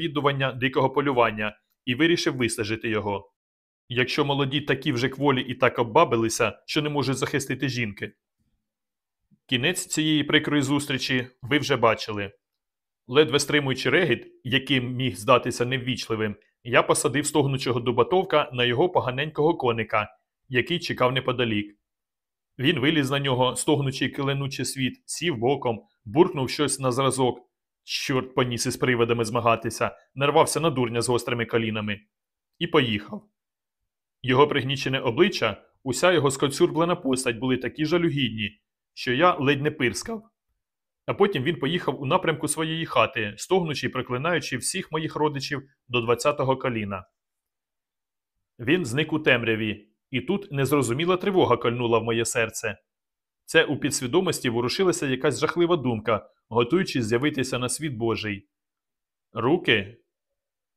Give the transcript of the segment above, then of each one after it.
віддування дикого полювання і вирішив вистежити його. Якщо молоді такі вже кволі і так оббабилися, що не можуть захистити жінки. Кінець цієї прикрої зустрічі ви вже бачили. Ледве стримуючи регіт, яким міг здатися неввічливим, я посадив стогнучого дубатовка на його поганенького коника, який чекав неподалік. Він виліз на нього, стогнучи киленучий світ, сів боком, буркнув щось на зразок. Чорт поніс із привидами змагатися, нарвався на дурня з гострими колінами. І поїхав. Його пригнічене обличчя, уся його скоцюрблена постать були такі жалюгідні, що я ледь не пирскав. А потім він поїхав у напрямку своєї хати, стогнучи і проклинаючи всіх моїх родичів до 20-го коліна. Він зник у темряві, і тут незрозуміла тривога кольнула в моє серце. Це у підсвідомості ворушилася якась жахлива думка, готуючись з'явитися на світ Божий. Руки?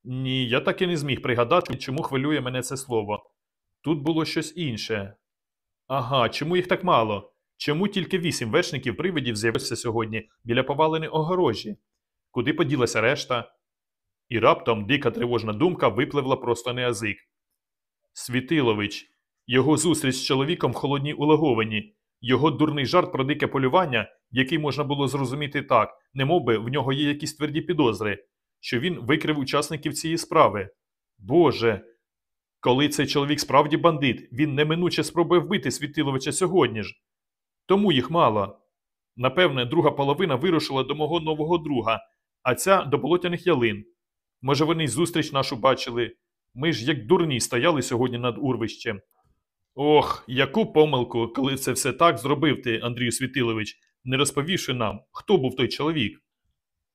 Ні, я так і не зміг пригадати, чому хвилює мене це слово. Тут було щось інше. Ага, чому їх так мало? Чому тільки вісім вершників привидів з'явився сьогодні біля поваленої огорожі? Куди поділася решта? І раптом дика тривожна думка випливла просто на язик. Світилович, його зустріч з чоловіком в холодній улаговані, його дурний жарт про дике полювання, який можна було зрозуміти так, немовби в нього є якісь тверді підозри, що він викрив учасників цієї справи. Боже, коли цей чоловік справді бандит, він неминуче спробує вбити Світиловича сьогодні ж. Тому їх мало. Напевне, друга половина вирушила до мого нового друга, а ця до болотяних ялин. Може, вони зустріч нашу бачили. Ми ж як дурні стояли сьогодні над урвищем. Ох, яку помилку, коли це все так зробив ти, Андрію Світилович, не розповівши нам, хто був той чоловік.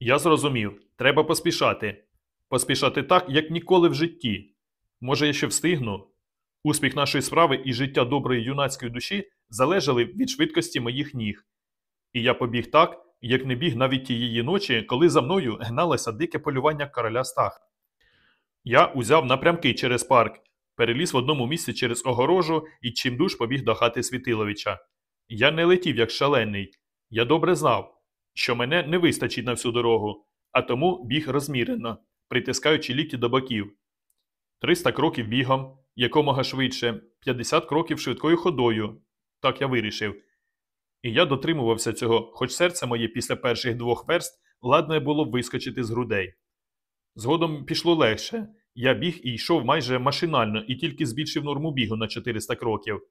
Я зрозумів, треба поспішати. Поспішати так, як ніколи в житті. Може, я ще встигну? Успіх нашої справи і життя доброї юнацької душі залежали від швидкості моїх ніг. І я побіг так, як не біг навіть тієї ночі, коли за мною гналося дике полювання короля Стаха. Я узяв напрямки через парк, переліз в одному місці через огорожу і чимдуж побіг до хати Світиловича. Я не летів як шалений. Я добре знав, що мене не вистачить на всю дорогу, а тому біг розмірено, притискаючи лікті до боків. 300 кроків бігом, якомога швидше, 50 кроків швидкою ходою. Так я вирішив. І я дотримувався цього, хоч серце моє після перших двох верст ладне було вискочити з грудей. Згодом пішло легше. Я біг і йшов майже машинально і тільки збільшив норму бігу на 400 кроків.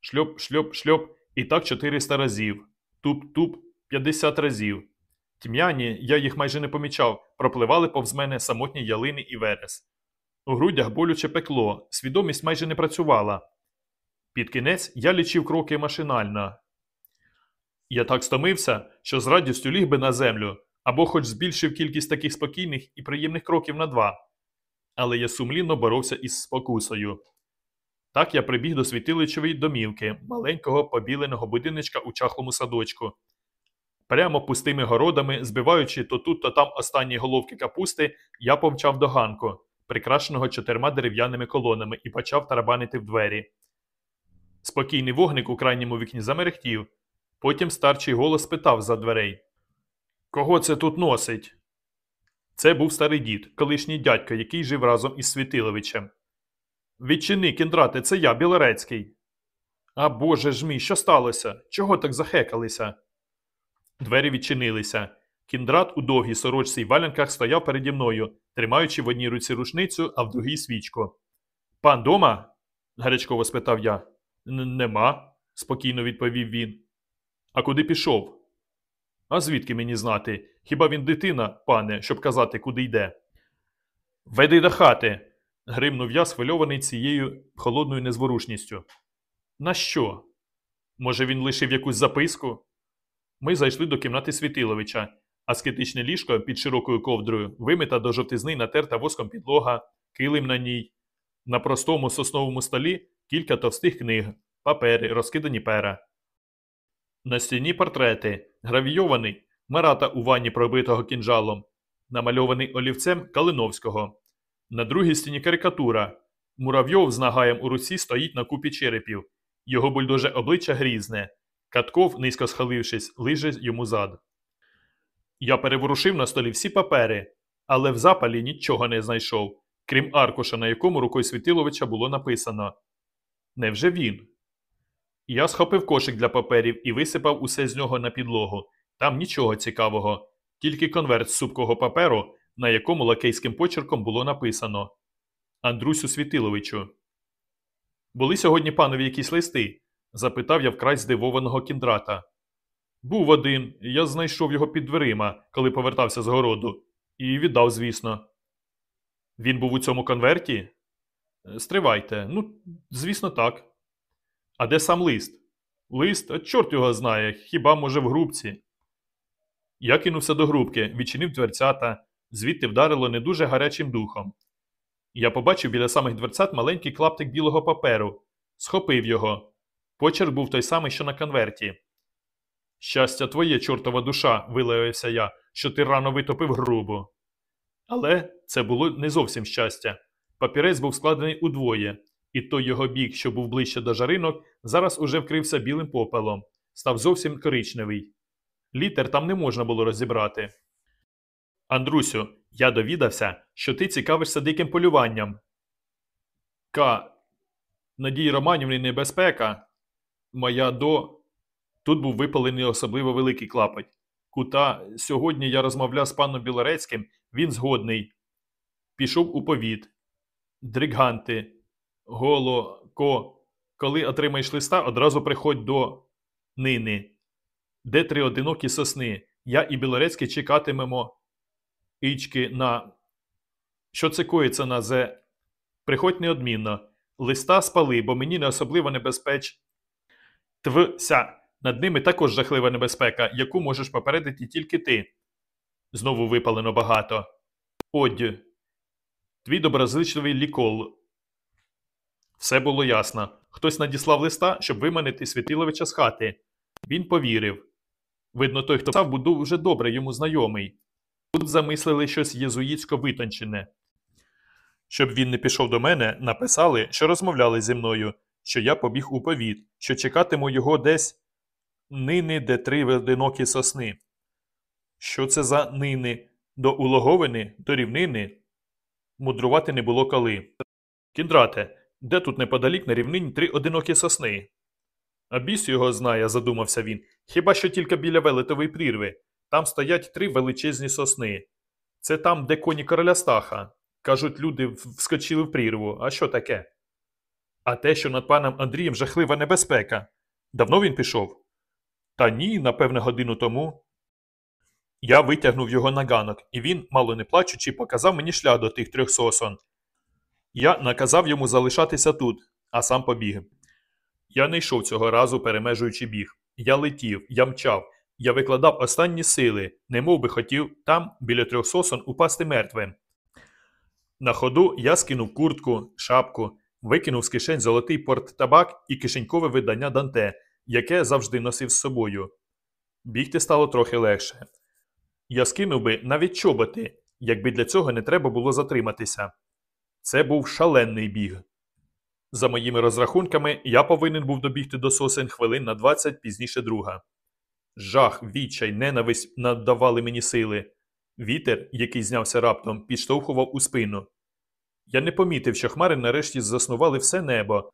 Шльоп, шльоп, шльоп, і так 400 разів. Туп-туп 50 разів. Тьмяні, я їх майже не помічав, пропливали повз мене самотні ялини і верес. У грудях болюче пекло, свідомість майже не працювала. Під кінець я лічив кроки машинально. Я так стомився, що з радістю ліг би на землю або хоч збільшив кількість таких спокійних і приємних кроків на два. Але я сумлінно боровся із спокусою. Так я прибіг до світиличової домівки, маленького побіленого будиночка у чахлому садочку. Прямо пустими городами, збиваючи то тут, то там останні головки капусти, я помчав до ганку, прикрашеного чотирма дерев'яними колонами, і почав тарабанити в двері. Спокійний вогник у крайньому вікні замерехтів. Потім старчий голос спитав за дверей Кого це тут носить? Це був старий дід, колишній дядько, який жив разом із Світиловичем. Відчини, кіндрате, це я, Білорецький. А боже ж мій, що сталося? Чого так захекалися? Двері відчинилися. Кіндрат у довгій сорочці й валянках стояв переді мною, тримаючи в одній руці рушницю, а в другій свічку. Пан дома? гарячково спитав я. Нема, спокійно відповів він. А куди пішов? А звідки мені знати? Хіба він дитина, пане, щоб казати, куди йде? Веди до хати. гримнув я, схвильований цією холодною незворушністю. На що? Може, він лишив якусь записку? Ми зайшли до кімнати Світиловича, а скетичне ліжко під широкою ковдрою вимита до жовтизни натерта воском підлога, килим на ній. На простому сосновому столі кілька товстих книг, папери, розкидані пера. На стіні портрети, гравійований Марата у ванні пробитого кінжалом, намальований олівцем Калиновського. На другій стіні карикатура. Муравйов з нагаєм у руці стоїть на купі черепів. Його бульдоже обличчя грізне. Катков, низько схилившись, лиже йому зад. Я переворушив на столі всі папери. але в запалі нічого не знайшов, крім аркуша, на якому рукою Світиловича було написано. Невже він? Я схопив кошик для паперів і висипав усе з нього на підлогу. Там нічого цікавого, тільки конверт з супкого паперу, на якому лакейським почерком було написано Андрусю Світиловичу. Були сьогодні панові якісь листи? запитав я вкрай здивованого кіндрата. Був один, я знайшов його під дверима, коли повертався з городу, і віддав, звісно. Він був у цьому конверті? «Е, Стривайте, ну, звісно, так. А де сам лист? Лист, а чорт його знає, хіба може в грубці. Я кинувся до грубки, відчинив дверцята, звідти вдарило не дуже гарячим духом. Я побачив біля самих дверцят маленький клаптик білого паперу, схопив його. Почерк був той самий, що на конверті. Щастя твоє, чортова душа, вилаявся я, що ти рано витопив грубу. Але це було не зовсім щастя. Папірець був складений удвоє, і той його бік, що був ближче до жаринок, зараз уже вкрився білим попелом, став зовсім коричневий. Літер там не можна було розібрати. Андрусю, я довідався, що ти цікавишся диким полюванням. К. Надії Романівні небезпека. Моя до. Тут був випалений особливо великий клапоть. Кута, сьогодні я розмовляв з паном Білорецьким, він згодний. Пішов у повіт. Дригганти. Голо, ко. Коли отримаєш листа, одразу приходь до нини. Де три одинокі сосни? Я і Білорецький чекатимемо. Ічки на. Що це коїться на зе? Приходь неодмінно. Листа спали, бо мені не особливо небезпеч. Твся. Над ними також жахлива небезпека, яку можеш попередити тільки ти. Знову випалено багато. Одь. Твій доброзичливий лікол. Все було ясно. Хтось надіслав листа, щоб виманити Світиловича з хати. Він повірив. Видно, той, хто писав, був дуже добре йому знайомий. Тут замислили щось єзуїцько витончене. Щоб він не пішов до мене, написали, що розмовляли зі мною, що я побіг у повіт, що чекатиму його десь нини, де три одинокі сосни. Що це за нини? До улоговини, до рівнини? Мудрувати не було коли. Кіндрате, де тут неподалік на рівнині три одинокі сосни? А біс його знає, задумався він. Хіба що тільки біля велетової прірви. Там стоять три величезні сосни. Це там, де коні короля Стаха. Кажуть, люди вскочили в прірву. А що таке? А те, що над паном Андрієм жахлива небезпека. Давно він пішов? Та ні, напевне, годину тому. Я витягнув його на ганок, і він, мало не плачучи, показав мені шлях до тих трьох сосон. Я наказав йому залишатися тут, а сам побіг. Я не йшов цього разу, перемежуючи біг. Я летів, я мчав, я викладав останні сили, немов би хотів там, біля трьох сосон, упасти мертвим. На ходу я скинув куртку, шапку, викинув з кишень золотий порттабак і кишенькове видання Данте, яке завжди носив з собою. Бігти стало трохи легше. Я скинув би навіть чоботи, якби для цього не треба було затриматися. Це був шалений біг. За моїми розрахунками, я повинен був добігти до сосен хвилин на 20 пізніше друга. Жах, відчай, ненависть надавали мені сили. Вітер, який знявся раптом, підштовхував у спину. Я не помітив, що хмари нарешті заснували все небо,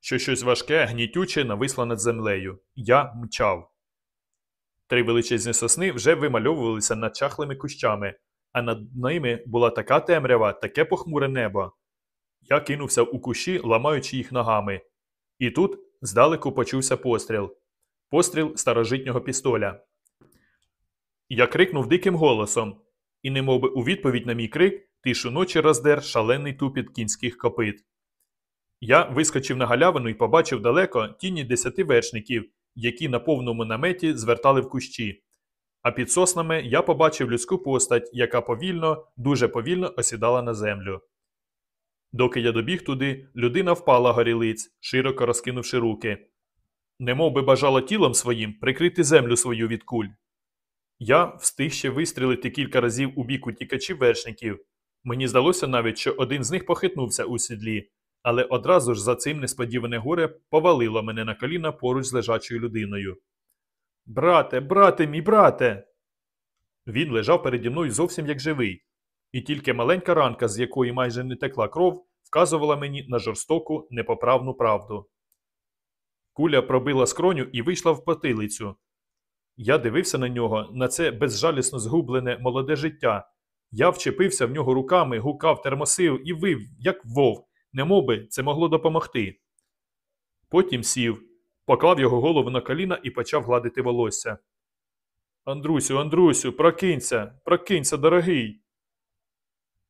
що щось важке, гнітюче нависло над землею. Я мчав. Три величезні сосни вже вимальовувалися над чахлими кущами, а над ними була така темрява, таке похмуре небо. Я кинувся у кущі, ламаючи їх ногами. І тут здалеку почувся постріл постріл старожитнього пістоля. Я крикнув диким голосом, і, немовби у відповідь на мій крик, тишу ночі роздер шалений тупіт кінських копит. Я вискочив на галявину і побачив далеко тіні десяти вершників, які на повному наметі звертали в кущі. А під соснами я побачив людську постать, яка повільно, дуже повільно осідала на землю. Доки я добіг туди, людина впала горілиць, широко розкинувши руки. Немов би бажала тілом своїм прикрити землю свою від куль. Я встиг ще вистрілити кілька разів у бік утікачів вершників. Мені здалося навіть, що один з них похитнувся у сідлі, але одразу ж за цим несподіване горе повалило мене на коліна поруч з лежачою людиною. Брате, брате, мій брате. Він лежав переді мною зовсім як живий. і тільки маленька ранка, з якої майже не текла кров, вказувала мені на жорстоку, непоправну правду. Куля пробила скроню і вийшла в потилицю. Я дивився на нього, на це безжалісно згублене молоде життя. Я вчепився в нього руками, гукав, термосив і вив, як вовк, немовби це могло допомогти. Потім сів, поклав його голову на коліна і почав гладити волосся. Андрусю, Андрусю, прокинься, прокинься, дорогий.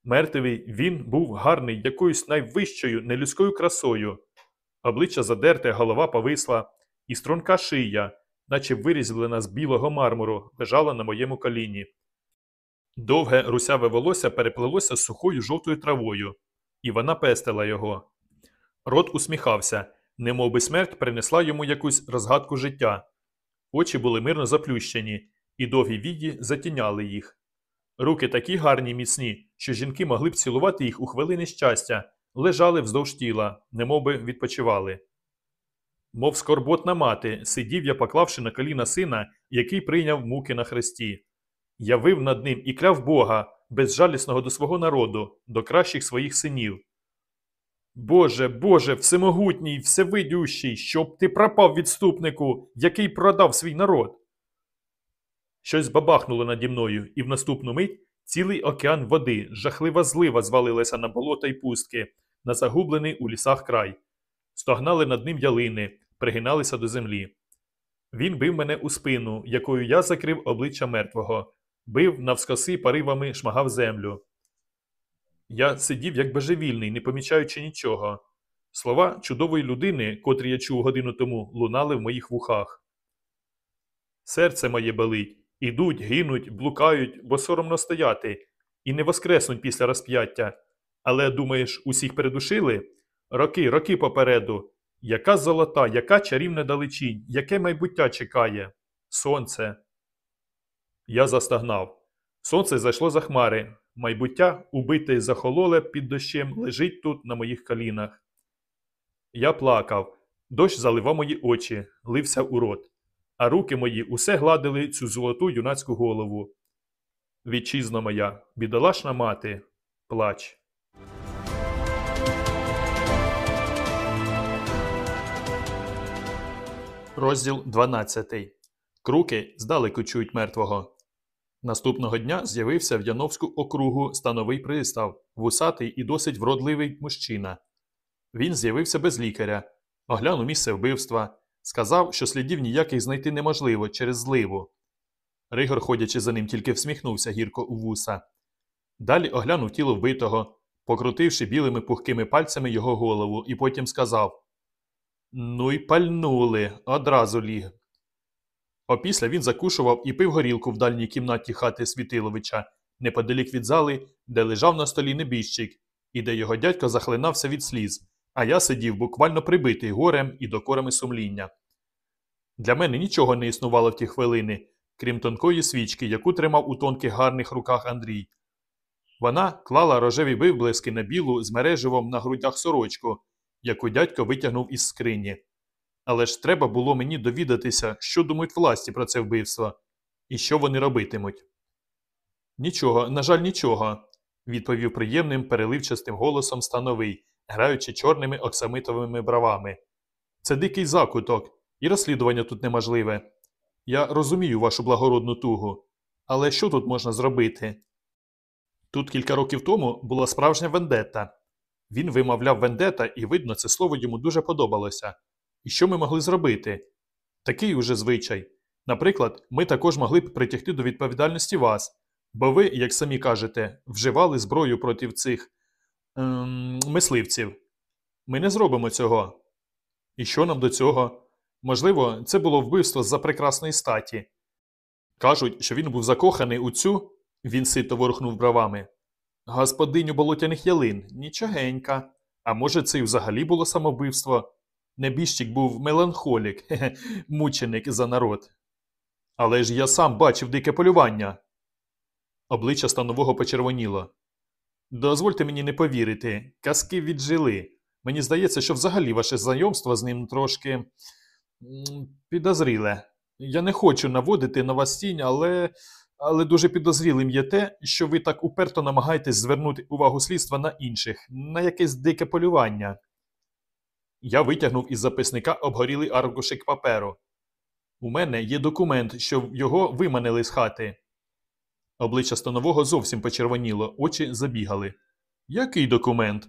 Мертвий він був гарний якоюсь найвищою нелюдською красою. Обличчя задерте, голова повисла, і струнка шия, наче вирізблена з білого мармуру, лежала на моєму коліні. Довге русяве волосся переплелося з сухою жовтою травою, і вона пестила його. Рот усміхався, немов би смерть принесла йому якусь розгадку життя. Очі були мирно заплющені, і довгі віді затіняли їх. Руки такі гарні й міцні, що жінки могли б цілувати їх у хвилини щастя, лежали вздовж тіла, немовби відпочивали. Мов скорботна мати, сидів я, поклавши на коліна сина, який прийняв муки на хресті. Я вив над ним і кляв Бога, безжалісного до свого народу, до кращих своїх синів. Боже, Боже, всемогутній, всевидющий, щоб ти пропав відступнику, який продав свій народ. Щось бабахнуло наді мною, і в наступну мить цілий океан води, жахлива злива звалилася на болота й пустки, на загублений у лісах край. Стогнали над ним ялини, пригиналися до землі. Він бив мене у спину, якою я закрив обличчя мертвого, бив навскоси поривами шмагав землю. Я сидів як божевільний, не помічаючи нічого. Слова чудової людини, котрі я чув годину тому, лунали в моїх вухах. Серце моє болить, ідуть, гинуть, блукають, бо соромно стояти, і не воскреснуть після розп'яття. Але, думаєш, усіх передушили? Роки, роки попереду. Яка золота, яка чарівна далечінь, яке майбуття чекає? Сонце. Я застагнав. Сонце зайшло за хмари. Майбуття, убите захололе під дощем, лежить тут на моїх колінах. Я плакав. Дощ заливав мої очі, лився у рот, а руки мої усе гладили цю золоту юнацьку голову. Вітчизна моя, бідолашна мати, плач. Розділ 12. Круки здалеку чують мертвого. Наступного дня з'явився в Яновську округу становий пристав, вусатий і досить вродливий мужчина. Він з'явився без лікаря, оглянув місце вбивства, сказав, що слідів ніяких знайти неможливо через зливу. Ригор, ходячи за ним, тільки всміхнувся гірко у вуса. Далі оглянув тіло вбитого, покрутивши білими пухкими пальцями його голову, і потім сказав Ну й пальнули, одразу ліг. Опісля він закушував і пив горілку в дальній кімнаті хати Світиловича, неподалік від зали, де лежав на столі небіжчик, і де його дядько захлинався від сліз, а я сидів буквально прибитий горем і докорами сумління. Для мене нічого не існувало в ті хвилини, крім тонкої свічки, яку тримав у тонких гарних руках Андрій. Вона клала рожеві виблиски на білу з мереживом на грудях сорочку, яку дядько витягнув із скрині. Але ж треба було мені довідатися, що думають власті про це вбивство і що вони робитимуть. Нічого, на жаль, нічого, відповів приємним переливчастим голосом становий, граючи чорними оксамитовими бравами. Це дикий закуток, і розслідування тут неможливе. Я розумію вашу благородну тугу. Але що тут можна зробити? Тут кілька років тому була справжня вендетта. Він вимовляв вендета, і, видно, це слово йому дуже подобалося. І що ми могли зробити? Такий уже звичай. Наприклад, ми також могли б притягти до відповідальності вас, бо ви, як самі кажете, вживали зброю проти цих ем, мисливців. Ми не зробимо цього. І що нам до цього? Можливо, це було вбивство за прекрасної статі. Кажуть, що він був закоханий у цю, він сито ворухнув бравами. Господиню болотяних ялин, нічогенька. А може, це й взагалі було самовбивство? Небіжчик був меланхолік, мученик за народ. Але ж я сам бачив дике полювання. Обличчя станового почервоніло. Дозвольте мені не повірити, казки віджили. Мені здається, що взагалі ваше знайомство з ним трошки підозріле. Я не хочу наводити на вас тінь, але але дуже підозрілим є те, що ви так уперто намагаєтесь звернути увагу слідства на інших, на якесь дике полювання. Я витягнув із записника обгорілий аркушик паперу. У мене є документ, що його виманили з хати. Обличчя станового зовсім почервоніло, очі забігали. Який документ?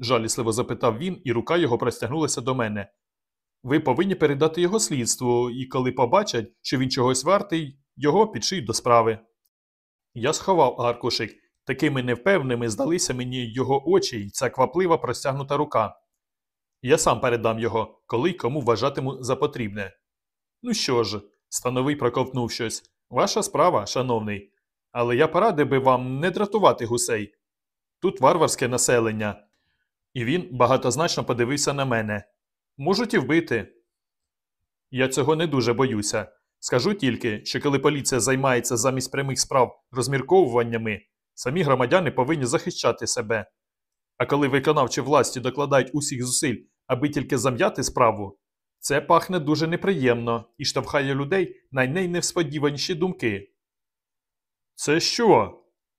жалісливо запитав він, і рука його простягнулася до мене. Ви повинні передати його слідству, і коли побачать, що він чогось вартий, його підшиють до справи. Я сховав аркушик. Такими невпевненими здалися мені його очі й ця кваплива простягнута рука. Я сам передам його, коли й кому вважатиму за потрібне. Ну що ж, становий проковтнув щось. Ваша справа, шановний. Але я порадив би вам не дратувати гусей. Тут варварське населення. І він багатозначно подивився на мене. Можуть і вбити. Я цього не дуже боюся. Скажу тільки, що коли поліція займається замість прямих справ розмірковуваннями, самі громадяни повинні захищати себе. А коли виконавчі власті докладають усіх зусиль, аби тільки зам'яти справу, це пахне дуже неприємно і штовхає людей на найневсподіваніші думки. Це що?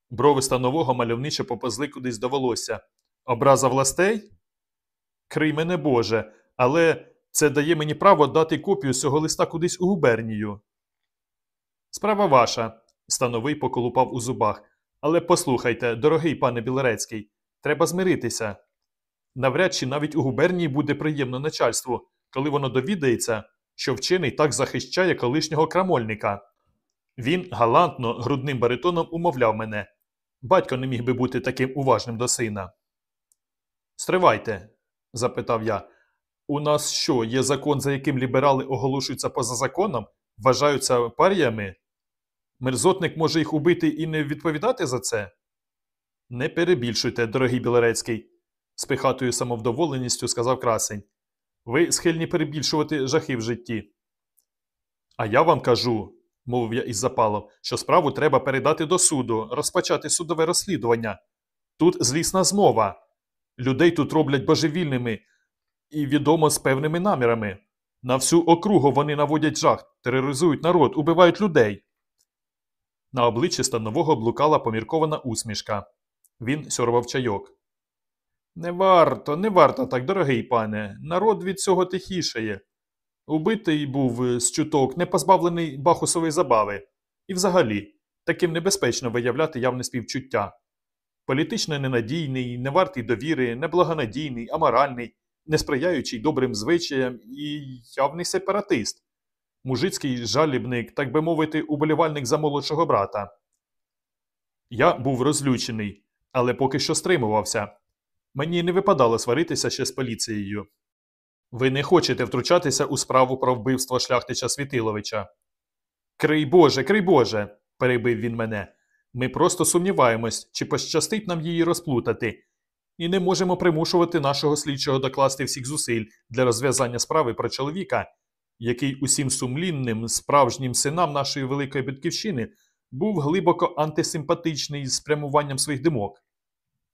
Брови станового мальовниче поповзли кудись до волосся. Образа властей? Крий мене Боже, але це дає мені право дати копію цього листа кудись у губернію. Справа ваша, становий поколупав у зубах. Але послухайте, дорогий пане Білорецький, треба змиритися. Навряд чи навіть у губернії буде приємно начальству, коли воно довідається, що вчений так захищає колишнього крамольника. Він галантно, грудним баритоном умовляв мене. Батько не міг би бути таким уважним до сина. Стривайте, запитав я. У нас що, є закон, за яким ліберали оголошуються поза законом, вважаються паріями? Мерзотник може їх убити і не відповідати за це? Не перебільшуйте, дорогий Білорецький, з пихатою самовдоволеністю сказав красень. Ви схильні перебільшувати жахи в житті. А я вам кажу, мовив я із запалом, що справу треба передати до суду, розпочати судове розслідування. Тут злісна змова. Людей тут роблять божевільними і відомо з певними намірами. На всю округу вони наводять жах, тероризують народ, убивають людей. На обличчі станового блукала поміркована усмішка. Він сьорвав чайок. Не варто, не варто так, дорогий пане. Народ від цього тихішає. Убитий був з чуток, не позбавлений бахусової забави. І взагалі, таким небезпечно виявляти явне співчуття. Політично ненадійний, не вартий довіри, неблагонадійний, аморальний, не сприяючий добрим звичаям і явний сепаратист, мужицький жалібник, так би мовити, уболівальник за молодшого брата. Я був розлючений, але поки що стримувався. Мені не випадало сваритися ще з поліцією. Ви не хочете втручатися у справу про вбивство шляхтича Світиловича. Крий Боже, крий Боже, перебив він мене. Ми просто сумніваємось, чи пощастить нам її розплутати, і не можемо примушувати нашого слідчого докласти всіх зусиль для розв'язання справи про чоловіка, який усім сумлінним, справжнім синам нашої великої батьківщини був глибоко антисимпатичний з спрямуванням своїх димок.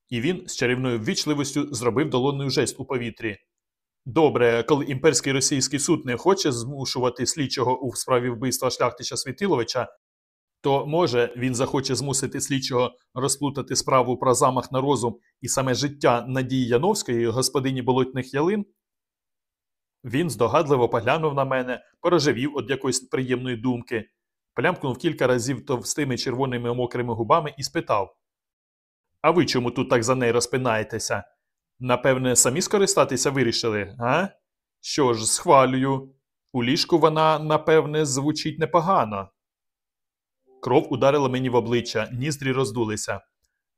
І він з чарівною ввічливістю зробив долонний жест у повітрі. Добре, коли імперський російський суд не хоче змушувати слідчого у справі вбивства шляхтича Світиловича, то може він захоче змусити слідчого розплутати справу про замах на розум і саме життя Надії Яновської, господині болотних ялин? Він здогадливо поглянув на мене, порожевів від якоїсь приємної думки, плямкнув кілька разів товстими червоними мокрими губами і спитав А ви чому тут так за неї розпинаєтеся? Напевне, самі скористатися вирішили, а? Що ж, схвалюю. У ліжку вона, напевне, звучить непогано. Кров ударила мені в обличчя, ніздрі роздулися.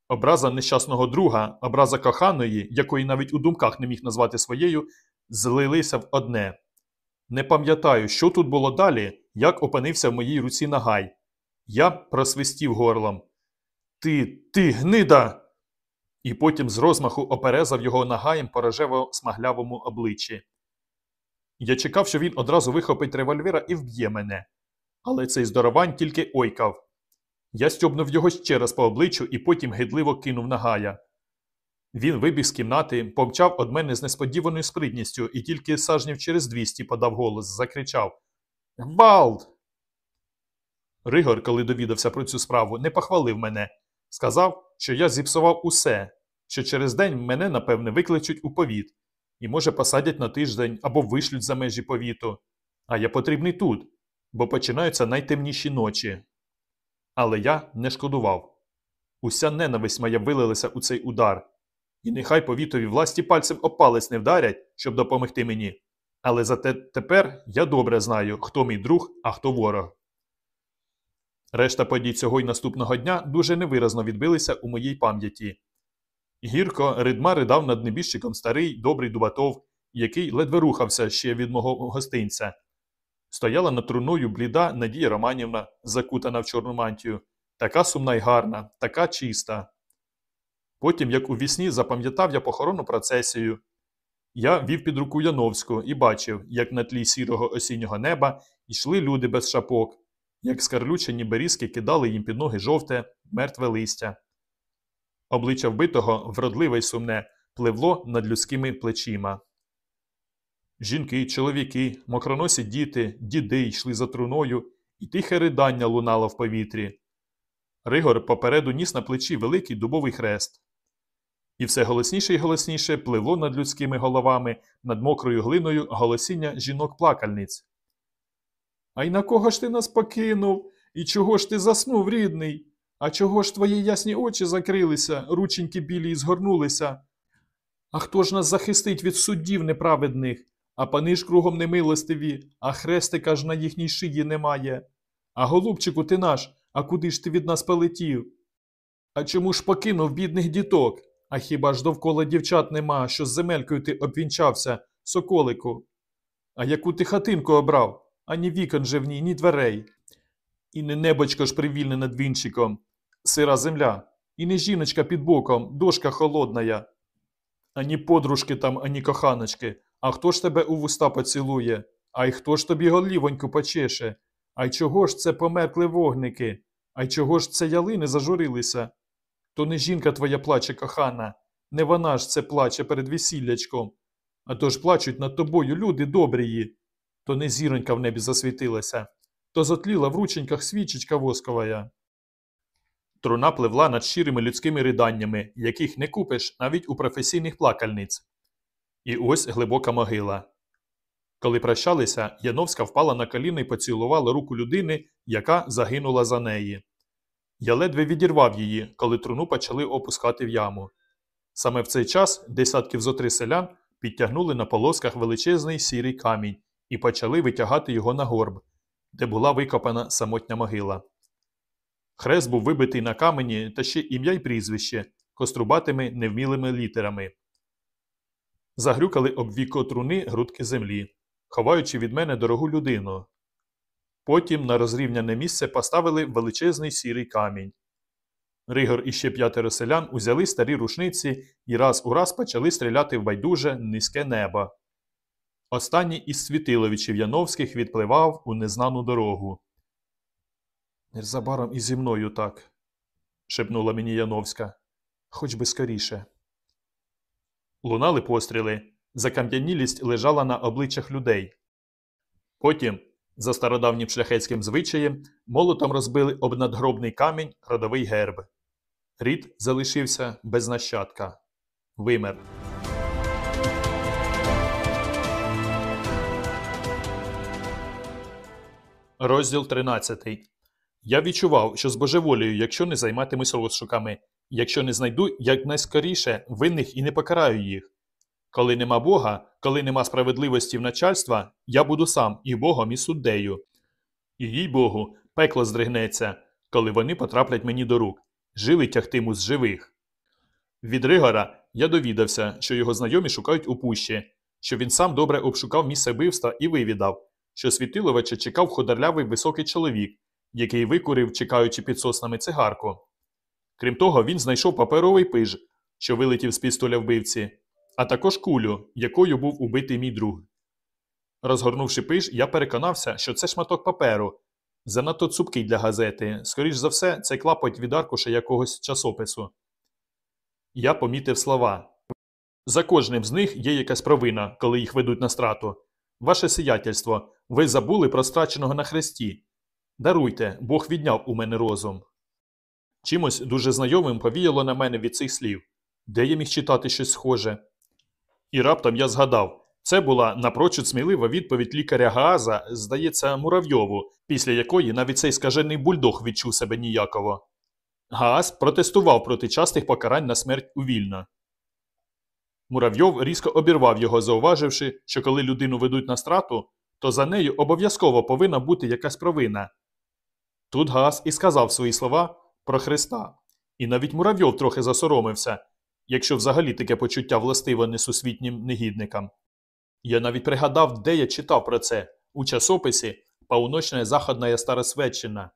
Образа нещасного друга, образа коханої, якої навіть у думках не міг назвати своєю, злилися в одне. Не пам'ятаю, що тут було далі, як опинився в моїй руці нагай. Я просвистів горлом. Ти, ти, гнида! І потім з розмаху оперезав його нагаєм по рожево смаглявому обличчі. Я чекав, що він одразу вихопить револьвера і вб'є мене. Але цей здоровань тільки ойкав. Я стьобнув його ще раз по обличчю і потім гидливо кинув на гая. Він вибіг з кімнати, помчав од мене з несподіваною спритністю і тільки сажнів через двісті подав голос, закричав Гвалт! Ригор, коли довідався про цю справу, не похвалив мене. Сказав, що я зіпсував усе, що через день мене, напевне, викличуть у повіт і, може, посадять на тиждень або вишлють за межі повіту. А я потрібний тут, бо починаються найтемніші ночі. Але я не шкодував. Уся ненависть моя вилилася у цей удар. І нехай повітові власті пальцем об палець не вдарять, щоб допомогти мені. Але зате тепер я добре знаю, хто мій друг, а хто ворог. Решта подій цього й наступного дня дуже невиразно відбилися у моїй пам'яті. Гірко ридма ридав над небіжчиком старий добрий Дубатов, який ледве рухався ще від мого гостинця. Стояла над труною бліда Надія Романівна, закутана в чорну мантію, така сумна й гарна, така чиста. Потім, як у вісні, запам'ятав я похоронну процесію. Я вів під руку Яновську і бачив, як на тлі сірого осіннього неба йшли люди без шапок, як скарлючені берізки кидали їм під ноги жовте, мертве листя. Обличчя вбитого, вродливе й сумне, пливло над людськими плечима. Жінки, чоловіки, мокроносі діти, діди йшли за труною, і тихе ридання лунало в повітрі. Ригор попереду ніс на плечі великий дубовий хрест. І все голосніше й голосніше пливло над людськими головами, над мокрою глиною голосіння жінок-плакальниць. А й на кого ж ти нас покинув? І чого ж ти заснув, рідний? А чого ж твої ясні очі закрилися, рученьки білі згорнулися? А хто ж нас захистить від суддів неправедних? А пани ж кругом немилостиві, а хрестика ж на їхній шиї немає. А голубчику ти наш, а куди ж ти від нас полетів? А чому ж покинув бідних діток? А хіба ж довкола дівчат нема, що з земелькою ти обвінчався, соколику? А яку ти хатинку обрав? Ані вікон же в ній, ні дверей. І не небочко ж привільне над вінчиком, сира земля, і не жіночка під боком, дошка холодная. Ані подружки там, ані коханочки. А хто ж тебе у вуста поцілує? А й хто ж тобі голівоньку почеше? А й чого ж це померкли вогники? А й чого ж це ялини зажурилися? То не жінка твоя плаче, кохана, не вона ж це плаче перед весіллячком. А то ж плачуть над тобою люди добрії. То не зіронька в небі засвітилася, то затліла в рученьках свічечка восковая. Труна пливла над щирими людськими риданнями, яких не купиш навіть у професійних плакальниць. І ось глибока могила. Коли прощалися, Яновська впала на коліно і поцілувала руку людини, яка загинула за неї. Я ледве відірвав її, коли труну почали опускати в яму. Саме в цей час десятків зо три селян підтягнули на полосках величезний сірий камінь і почали витягати його на горб, де була викопана самотня могила. Хрест був вибитий на камені та ще ім'я й прізвище, кострубатими невмілими літерами. Загрюкали об віко труни грудки землі, ховаючи від мене дорогу людину. Потім на розрівняне місце поставили величезний сірий камінь. Ригор і ще п'ятеро селян узяли старі рушниці і раз у раз почали стріляти в байдуже низьке небо. Останній із світиловичів Яновських відпливав у незнану дорогу. Незабаром і зі мною так, шепнула мені Яновська. Хоч би скоріше. Лунали постріли. Закам'янілість лежала на обличчях людей. Потім, за стародавнім шляхетським звичаєм, молотом розбили об надгробний камінь родовий герб. Рід залишився без нащадка. Вимер. Розділ 13. Я відчував, що збожеволію, якщо не займатимусь розшуками, якщо не знайду якнайскоріше винних і не покараю їх. Коли нема Бога, коли нема справедливості в начальства, я буду сам і Богом, і суддею. І їй Богу, пекло здригнеться, коли вони потраплять мені до рук, жили тягтиму з живих. Від Ригора я довідався, що його знайомі шукають у пущі, що він сам добре обшукав місце вбивства і вивідав, що Світиловича чекав ходарлявий високий чоловік, який викурив, чекаючи під соснами цигарку. Крім того, він знайшов паперовий пиж, що вилетів з пістоля вбивці, а також кулю, якою був убитий мій друг. Розгорнувши пиж, я переконався, що це шматок паперу, занадто цупкий для газети, скоріш за все, це клапоть від аркуша якогось часопису. Я помітив слова. За кожним з них є якась провина, коли їх ведуть на страту. Ваше сиятельство, ви забули про страченого на хресті. Даруйте, Бог відняв у мене розум. Чимось дуже знайомим повіяло на мене від цих слів, де я міг читати щось схоже. І раптом я згадав це була напрочуд смілива відповідь лікаря Гааза, здається, Муравйову, після якої навіть цей скажений бульдог відчув себе ніяково. Гааз протестував проти частих покарань на смерть у Вільно. Муравйов різко обірвав його, зауваживши, що коли людину ведуть на страту, то за нею обов'язково повинна бути якась провина. Тут Гааз і сказав свої слова про Христа, і навіть Муравйов трохи засоромився, якщо взагалі таке почуття властиво несусвітнім негідникам. Я навіть пригадав, де я читав про це у часописі Пауночна Заходна Старосвеччина.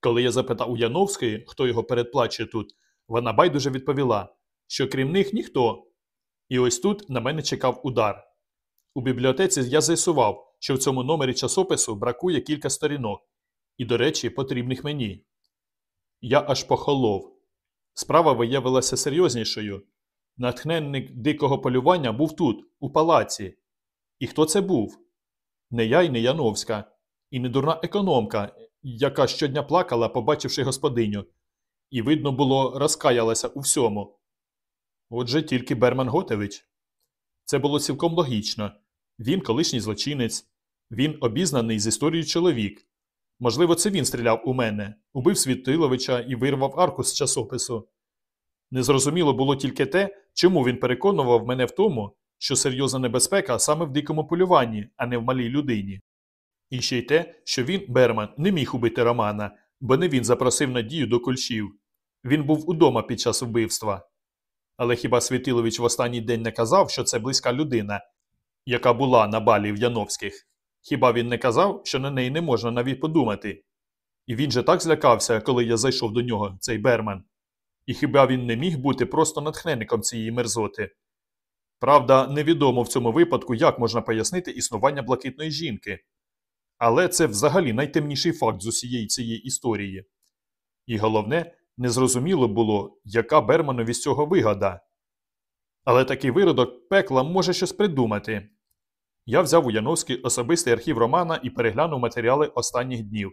Коли я запитав у Яновської, хто його передплачує тут, вона байдуже відповіла, що крім них ніхто. І ось тут на мене чекав удар. У бібліотеці я з'ясував, що в цьому номері часопису бракує кілька сторінок, і, до речі, потрібних мені. Я аж похолов. Справа виявилася серйознішою. Натхненник дикого полювання був тут, у палаці. І хто це був? Не я і не Яновська, і не дурна економка, яка щодня плакала, побачивши господиню, і, видно було, розкаялася у всьому. Отже, тільки Берман Готевич. Це було цілком логічно. Він колишній злочинець, він обізнаний з історією чоловік. Можливо, це він стріляв у мене, убив Світиловича і вирвав арку з часопису. Незрозуміло було тільки те, чому він переконував мене в тому, що серйозна небезпека саме в дикому полюванні, а не в малій людині. І ще й те, що він, Берман, не міг убити Романа, бо не він запросив надію до кульшів. Він був удома під час вбивства. Але хіба Світилович в останній день не казав, що це близька людина, яка була на балі в Яновських? Хіба він не казав, що на неї не можна навіть подумати? І він же так злякався, коли я зайшов до нього, цей Берман. І хіба він не міг бути просто натхненником цієї мерзоти? Правда, невідомо в цьому випадку, як можна пояснити існування блакитної жінки. Але це взагалі найтемніший факт з усієї цієї історії. І головне, незрозуміло було, яка Берманові з цього вигода. Але такий виродок пекла може щось придумати. Я взяв у Яновський особистий архів Романа і переглянув матеріали останніх днів.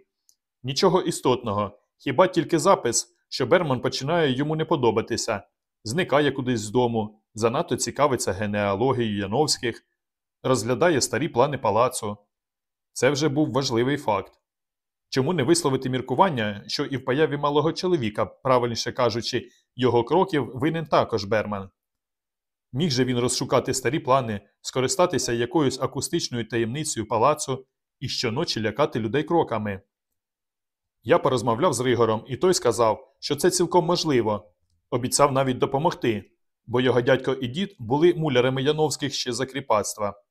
Нічого істотного, хіба тільки запис, що Берман починає йому не подобатися, зникає кудись з дому, занадто цікавиться генеалогією Яновських, розглядає старі плани палацу. Це вже був важливий факт. Чому не висловити міркування, що і в появі малого чоловіка, правильніше кажучи, його кроків винен також Берман? Міг же він розшукати старі плани, скористатися якоюсь акустичною таємницею палацу і щоночі лякати людей кроками. Я порозмовляв з Ригором, і той сказав, що це цілком можливо, обіцяв навіть допомогти, бо його дядько і дід були мулярами Яновських ще за кріпацтва.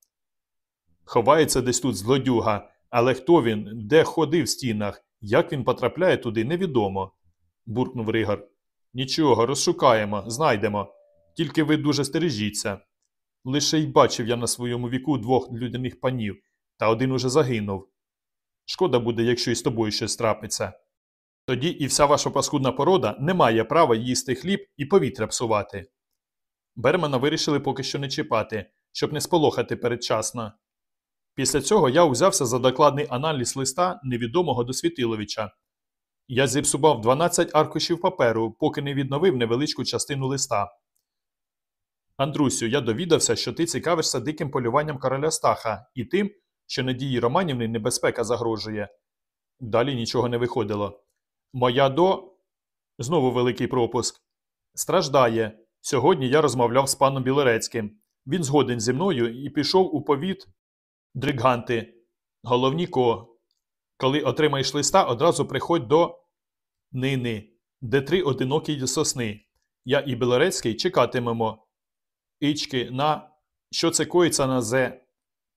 Ховається десь тут злодюга, але хто він, де ходив в стінах, як він потрапляє туди, невідомо. буркнув Ригор. Нічого, розшукаємо, знайдемо. Тільки ви дуже стережіться. Лише й бачив я на своєму віку двох людяних панів, та один уже загинув. Шкода буде, якщо і з тобою щось трапиться. Тоді і вся ваша паскудна порода не має права їсти хліб і повітря псувати. Бермана вирішили поки що не чіпати, щоб не сполохати передчасно. Після цього я узявся за докладний аналіз листа невідомого до Світиловича. Я зіпсував 12 аркушів паперу, поки не відновив невеличку частину листа. Андрусю, я довідався, що ти цікавишся диким полюванням короля Стаха і тим, що Надії Романівни небезпека загрожує. Далі нічого не виходило. Моя до. Знову великий пропуск. Страждає. Сьогодні я розмовляв з паном Білорецьким. Він згоден зі мною і пішов у повіт Дригганти. Головні ко. Коли отримаєш листа, одразу приходь до Нини, де три одинокі сосни. Я і Білорецький чекатимемо. Ічки на. Що це коїться на зе?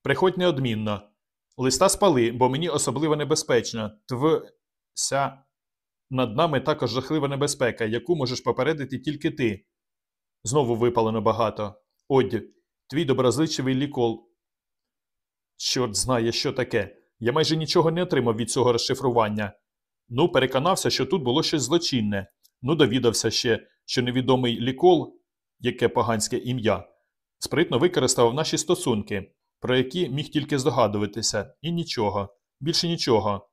Приходь неодмінно. Листа спали, бо мені особливо небезпечно. Тв. ся. Над нами також жахлива небезпека, яку можеш попередити тільки ти. Знову випалено багато. Одь, твій доброзичливий лікол. Чорт знає, що таке. Я майже нічого не отримав від цього розшифрування. Ну, переконався, що тут було щось злочинне. Ну, довідався ще, що невідомий лікол, яке поганське ім'я, спритно використав наші стосунки, про які міг тільки здогадуватися, і нічого, більше нічого.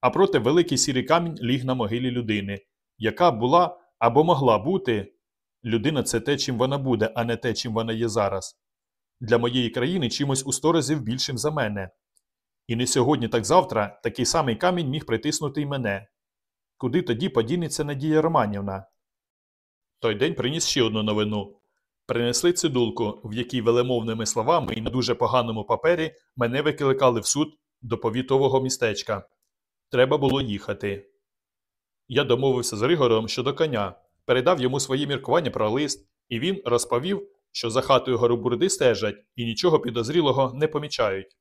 а проти великий сірий камінь ліг на могилі людини, яка була або могла бути. Людина це те, чим вона буде, а не те, чим вона є зараз. Для моєї країни чимось у сто разів більшим за мене. І не сьогодні, так завтра такий самий камінь міг притиснути й мене. Куди тоді подінеться Надія Романівна? Той день приніс ще одну новину. Принесли цидулку, в якій велемовними словами і на дуже поганому папері мене викликали в суд до повітового містечка. Треба було їхати. Я домовився з Ригором щодо коня, передав йому свої міркування про лист, і він розповів, що за хатою Горобурди стежать і нічого підозрілого не помічають.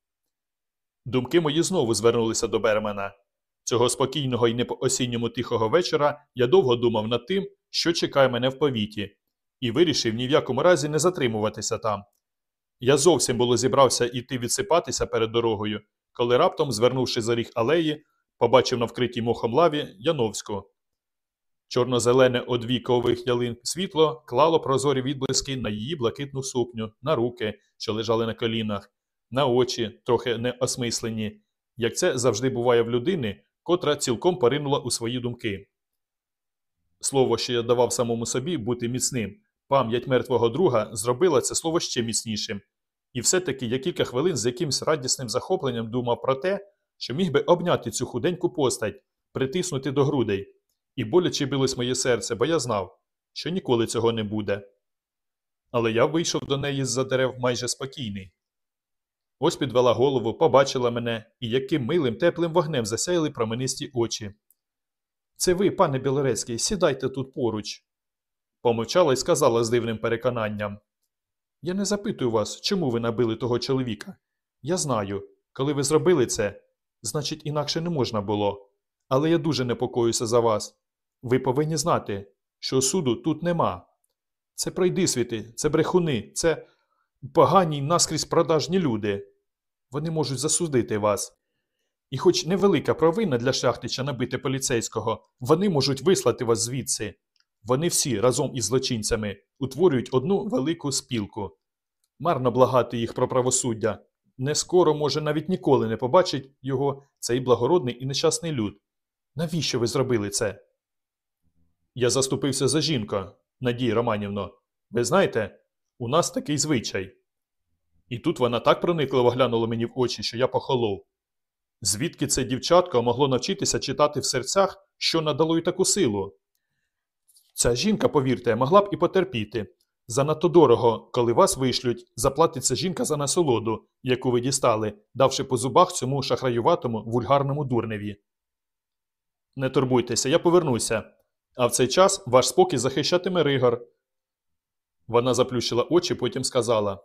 Думки мої знову звернулися до Бермена. Цього спокійного і не по осінньому тихого вечора я довго думав над тим, що чекає мене в повіті, і вирішив ні в якому разі не затримуватися там. Я зовсім було зібрався йти відсипатися перед дорогою, коли раптом, звернувши за ріг алеї, побачив на вкритій мохом лаві Яновську. Чорно-зелене одвікових ялин світло клало прозорі відблиски на її блакитну сукню, на руки, що лежали на колінах, на очі, трохи неосмислені, як це завжди буває в людини, котра цілком поринула у свої думки. Слово, що я давав самому собі бути міцним, пам'ять мертвого друга зробила це слово ще міцнішим, і все-таки я кілька хвилин з якимсь радісним захопленням думав про те, що міг би обняти цю худеньку постать, притиснути до грудей, і боляче билось моє серце, бо я знав, що ніколи цього не буде. Але я вийшов до неї з-за дерев майже спокійний. Ось підвела голову, побачила мене, і яким милим теплим вогнем засяяли променисті очі. Це ви, пане Білорецький, сідайте тут поруч. Помовчала і сказала з дивним переконанням. Я не запитую вас, чому ви набили того чоловіка. Я знаю, коли ви зробили це, значить, інакше не можна було. Але я дуже непокоюся за вас. Ви повинні знати, що суду тут нема. Це пройдисвіти, це брехуни, це погані наскрізь продажні люди. Вони можуть засудити вас. І хоч невелика провина для шахтича набити поліцейського, вони можуть вислати вас звідси. Вони всі разом із злочинцями утворюють одну велику спілку. Марно благати їх про правосуддя. Не скоро, може, навіть ніколи не побачить його цей благородний і нещасний люд. Навіщо ви зробили це? Я заступився за жінку, Надія Романівно. Ви знаєте, у нас такий звичай. І тут вона так проникливо глянула мені в очі, що я похолов. Звідки це дівчатко могло навчитися читати в серцях, що надало й таку силу? Ця жінка, повірте, могла б і потерпіти. Занадто дорого, коли вас вишлють, заплатиться жінка за насолоду, яку ви дістали, давши по зубах цьому шахраюватому вульгарному дурневі. Не турбуйтеся, я повернуся. А в цей час ваш спокій захищатиме Ригор. Вона заплющила очі, потім сказала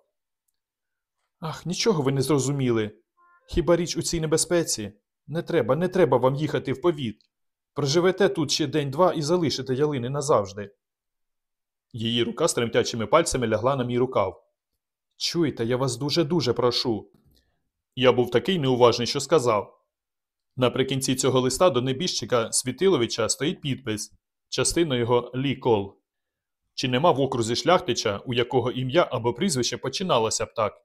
Ах, нічого ви не зрозуміли. Хіба річ у цій небезпеці? Не треба, не треба вам їхати в повіт. Проживете тут ще день-два і залишите ялини назавжди. Її рука з тремтячими пальцями лягла на мій рукав. Чуєте, я вас дуже-дуже прошу. Я був такий неуважний, що сказав. Наприкінці цього листа до небіжчика Світиловича стоїть підпис частина його Лі Кол. Чи нема в окрузі шляхтича, у якого ім'я або прізвище починалося б так?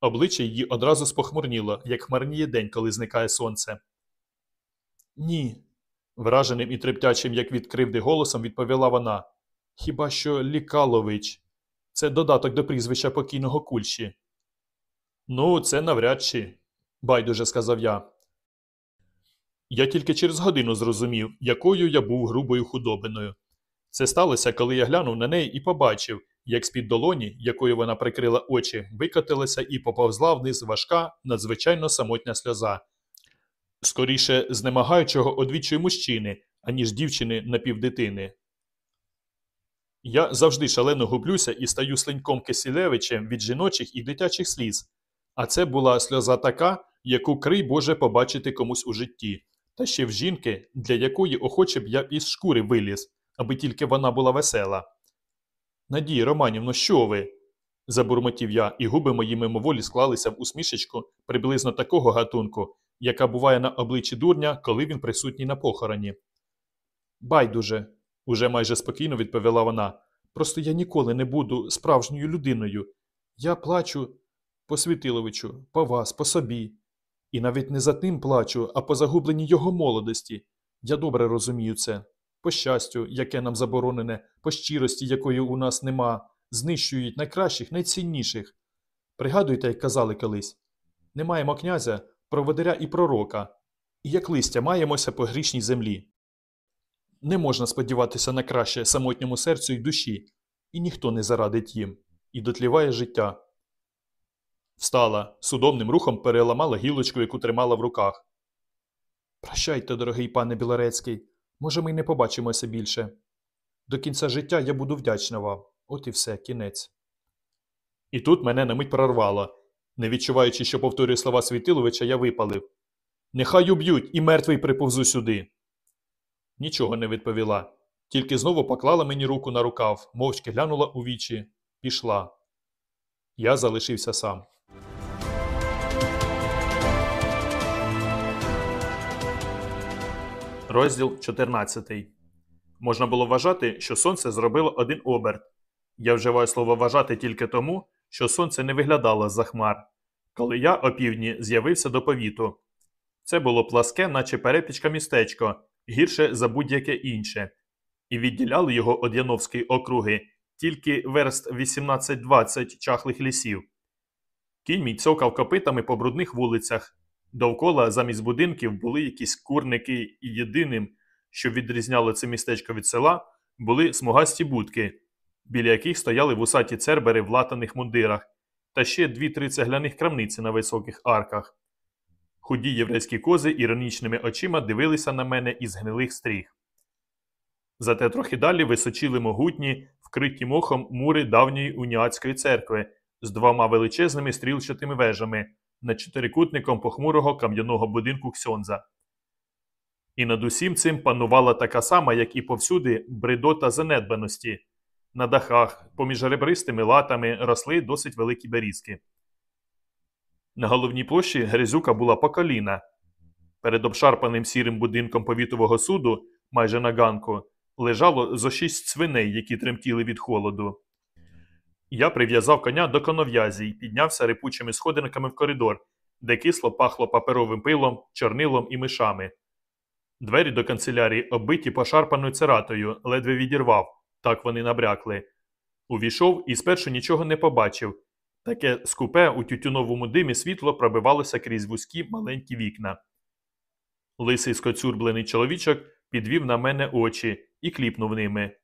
Обличчя її одразу спохмурніло, як хмарніє день, коли зникає сонце. Ні. Враженим і трептячим, як від кривди голосом, відповіла вона. Хіба що Лікалович. Це додаток до прізвища покійного кульші. Ну, це навряд чи, байдуже сказав я. Я тільки через годину зрозумів, якою я був грубою худобиною. Це сталося, коли я глянув на неї і побачив, як з-під долоні, якою вона прикрила очі, викотилася і поповзла вниз важка, надзвичайно самотня сльоза. Скоріше знемагаючого одвічої мужчини, аніж дівчини напівдитини. Я завжди шалено гублюся і стаю слиньком Кисілевичем від жіночих і дитячих сліз. А це була сльоза така, яку крий Боже побачити комусь у житті, та ще в жінки, для якої охоче б я із шкури виліз, аби тільки вона була весела. Надія Романівно, що ви? забурмотів я, і губи мої мимоволі склалися в усмішечку приблизно такого гатунку, яка буває на обличчі дурня, коли він присутній на похороні. Байдуже, уже майже спокійно відповіла вона. Просто я ніколи не буду справжньою людиною. Я плачу по Світиловичу, по вас, по собі. І навіть не за тим плачу, а по загубленні його молодості. Я добре розумію це. По щастю, яке нам заборонене, по щирості, якої у нас нема, знищують найкращих, найцінніших. Пригадуйте, як казали колись не маємо князя, проводиря і пророка, і як листя маємося по грішній землі. Не можна сподіватися на краще самотньому серцю й душі, і ніхто не зарадить їм, і дотліває життя. Встала, судомним рухом переламала гілочку, яку тримала в руках. Прощайте, дорогий пане Білорецький, може, ми й не побачимося більше. До кінця життя я буду вдячна вам. От і все, кінець. І тут мене на мить прорвало. Не відчуваючи, що повторює слова Світиловича, я випалив. Нехай уб'ють і мертвий приповзу сюди. Нічого не відповіла, тільки знову поклала мені руку на рукав, мовчки глянула у вічі, пішла. Я залишився сам. Розділ 14. Можна було вважати, що сонце зробило один оберт. Я вживаю слово вважати тільки тому, що сонце не виглядало з-за хмар, коли я опівдні з'явився до повіту. Це було пласке, наче перепічка містечко, гірше за будь-яке інше, і відділяли його од Яновської округи тільки верст 18-20 чахлих лісів. Кінь мій цокав копитами по брудних вулицях. Довкола замість будинків були якісь курники, і єдиним, що відрізняло це містечко від села, були смугасті будки, біля яких стояли вусаті цербери в латаних мундирах, та ще дві-три цегляних крамниці на високих арках. Худі єврейські кози іронічними очима дивилися на мене із гнилих стріх. Зате трохи далі височили могутні, вкриті мохом мури давньої уніатської церкви з двома величезними стрілчатими вежами над чотирикутником похмурого кам'яного будинку Ксьонза. І над усім цим панувала така сама, як і повсюди, бредота занедбаності. На дахах, поміж ребристими латами, росли досить великі берізки. На головній площі грязюка була по коліна. Перед обшарпаним сірим будинком повітового суду, майже на ганку, лежало зо шість свиней, які тремтіли від холоду. Я прив'язав коня до конов'язі і піднявся рипучими сходинками в коридор, де кисло пахло паперовим пилом, чорнилом і мишами. Двері до канцелярії, оббиті пошарпаною цератою, ледве відірвав, так вони набрякли. Увійшов і спершу нічого не побачив. Таке скупе у тютюновому димі світло пробивалося крізь вузькі маленькі вікна. Лисий скоцюрблений чоловічок підвів на мене очі і кліпнув ними.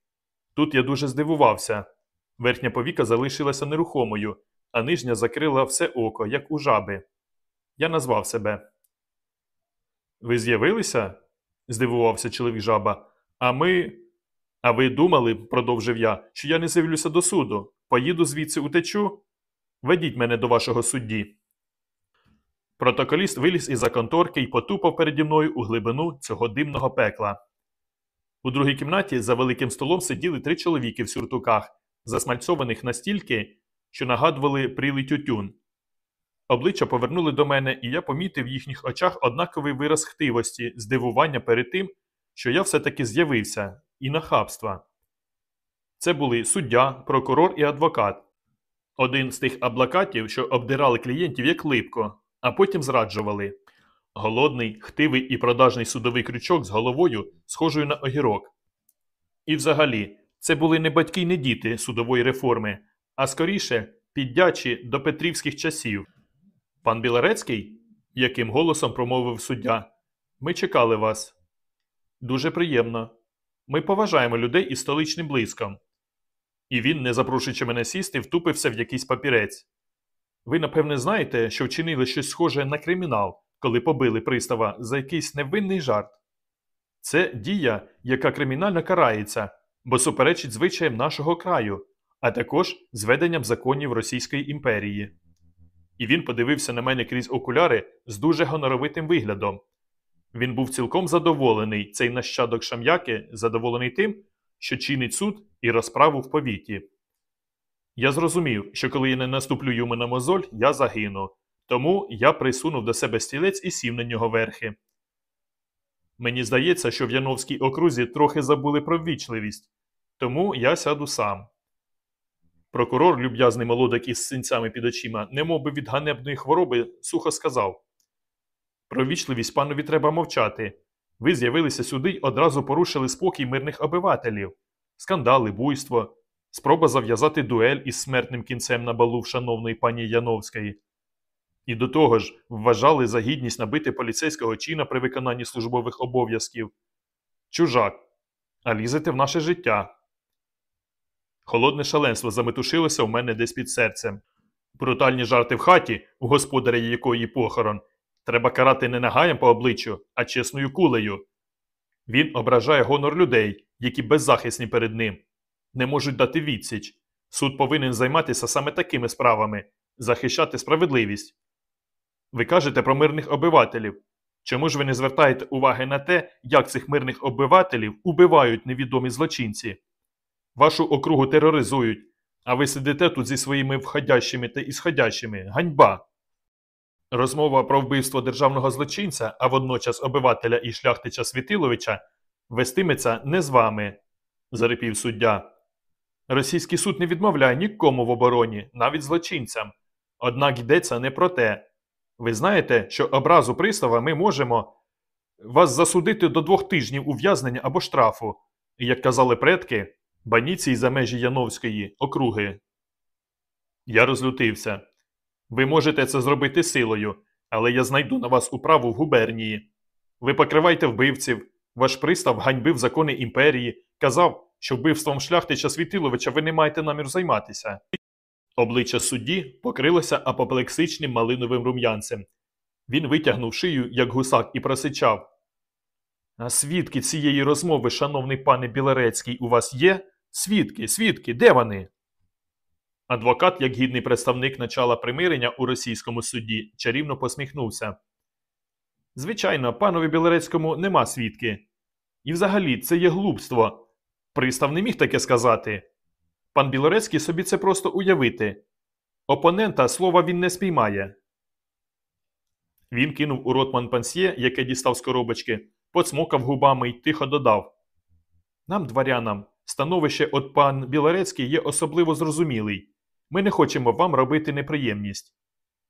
Тут я дуже здивувався. Верхня повіка залишилася нерухомою, а нижня закрила все око, як у жаби. Я назвав себе. Ви з'явилися? здивувався чоловік жаба. А ми. А ви думали, продовжив я, що я не з'явлюся до суду. Поїду звідси утечу? Ведіть мене до вашого судді. Протоколіст виліз із за конторки і потупав переді мною у глибину цього димного пекла. У другій кімнаті за великим столом сиділи три чоловіки в сюртуках, засмальцьованих настільки, що нагадували прілий тютюн. Обличчя повернули до мене, і я помітив в їхніх очах однаковий вираз хтивості, здивування перед тим, що я все-таки з'явився, і нахабства. Це були суддя, прокурор і адвокат. Один з тих аблакатів, що обдирали клієнтів як липко, а потім зраджували. Голодний, хтивий і продажний судовий крючок з головою, схожою на огірок. І взагалі, це були не батьки й не діти судової реформи, а скоріше піддячі до петрівських часів. Пан Білорецький, яким голосом промовив суддя, ми чекали вас. Дуже приємно. Ми поважаємо людей із столичним блиском. І він, не запрошуючи мене сісти, втупився в якийсь папірець. Ви, напевне, знаєте, що вчинили щось схоже на кримінал, коли побили пристава за якийсь невинний жарт. Це дія, яка кримінально карається, бо суперечить звичаям нашого краю, а також зведенням законів Російської імперії. І він подивився на мене крізь окуляри з дуже гоноровитим виглядом. Він був цілком задоволений, цей нащадок шам'яки, задоволений тим, що чинить суд і розправу в повіті. Я зрозумів, що коли я не наступлю йому на мозоль, я загину, тому я присунув до себе стілець і сів на нього верхи. Мені здається, що в Яновській окрузі трохи забули про ввічливість, тому я сяду сам. Прокурор, люб'язний молодик із синцями під очима, немов би від ганебної хвороби, сухо сказав Про вічливість панові треба мовчати. Ви з'явилися сюди й одразу порушили спокій мирних обивателів. Скандали, буйство, спроба зав'язати дуель із смертним кінцем на балу в шановної пані Яновської. І до того ж, вважали за гідність набити поліцейського чина при виконанні службових обов'язків. Чужак, а лізете в наше життя. Холодне шаленство заметушилося у мене десь під серцем. Брутальні жарти в хаті, у господаря якої похорон, треба карати не нагаєм по обличчю, а чесною кулею. Він ображає гонор людей, які беззахисні перед ним, не можуть дати відсіч. Суд повинен займатися саме такими справами, захищати справедливість. Ви кажете про мирних обивателів. Чому ж ви не звертаєте уваги на те, як цих мирних обивателів убивають невідомі злочинці? Вашу округу тероризують, а ви сидите тут зі своїми входящими та ісходящими. Ганьба! Розмова про вбивство державного злочинця, а водночас обивателя і шляхтича Світиловича, вестиметься не з вами, зарипів суддя. Російський суд не відмовляє нікому в обороні, навіть злочинцям. Однак йдеться не про те. Ви знаєте, що образу пристава ми можемо вас засудити до двох тижнів ув'язнення або штрафу, як казали предки, баніції за межі Яновської округи. Я розлютився. Ви можете це зробити силою, але я знайду на вас управу в губернії. Ви покривайте вбивців, ваш пристав ганьбив закони імперії, казав, що вбивством шляхтича Світиловича ви не маєте намір займатися. Обличчя судді покрилося апоплексичним малиновим рум'янцем. Він витягнув шию, як гусак, і просичав. А свідки цієї розмови, шановний пане Білорецький, у вас є? Свідки, свідки, де вони? Адвокат, як гідний представник начала примирення у російському суді, чарівно посміхнувся. Звичайно, панові Білорецькому нема свідки. І взагалі це є глупство. Пристав не міг таке сказати. Пан Білорецький собі це просто уявити. Опонента слова він не спіймає. Він кинув у рот манпансьє, яке дістав з коробочки, поцмокав губами й тихо додав Нам, дворянам, становище от пан Білорецький є особливо зрозумілий. Ми не хочемо вам робити неприємність.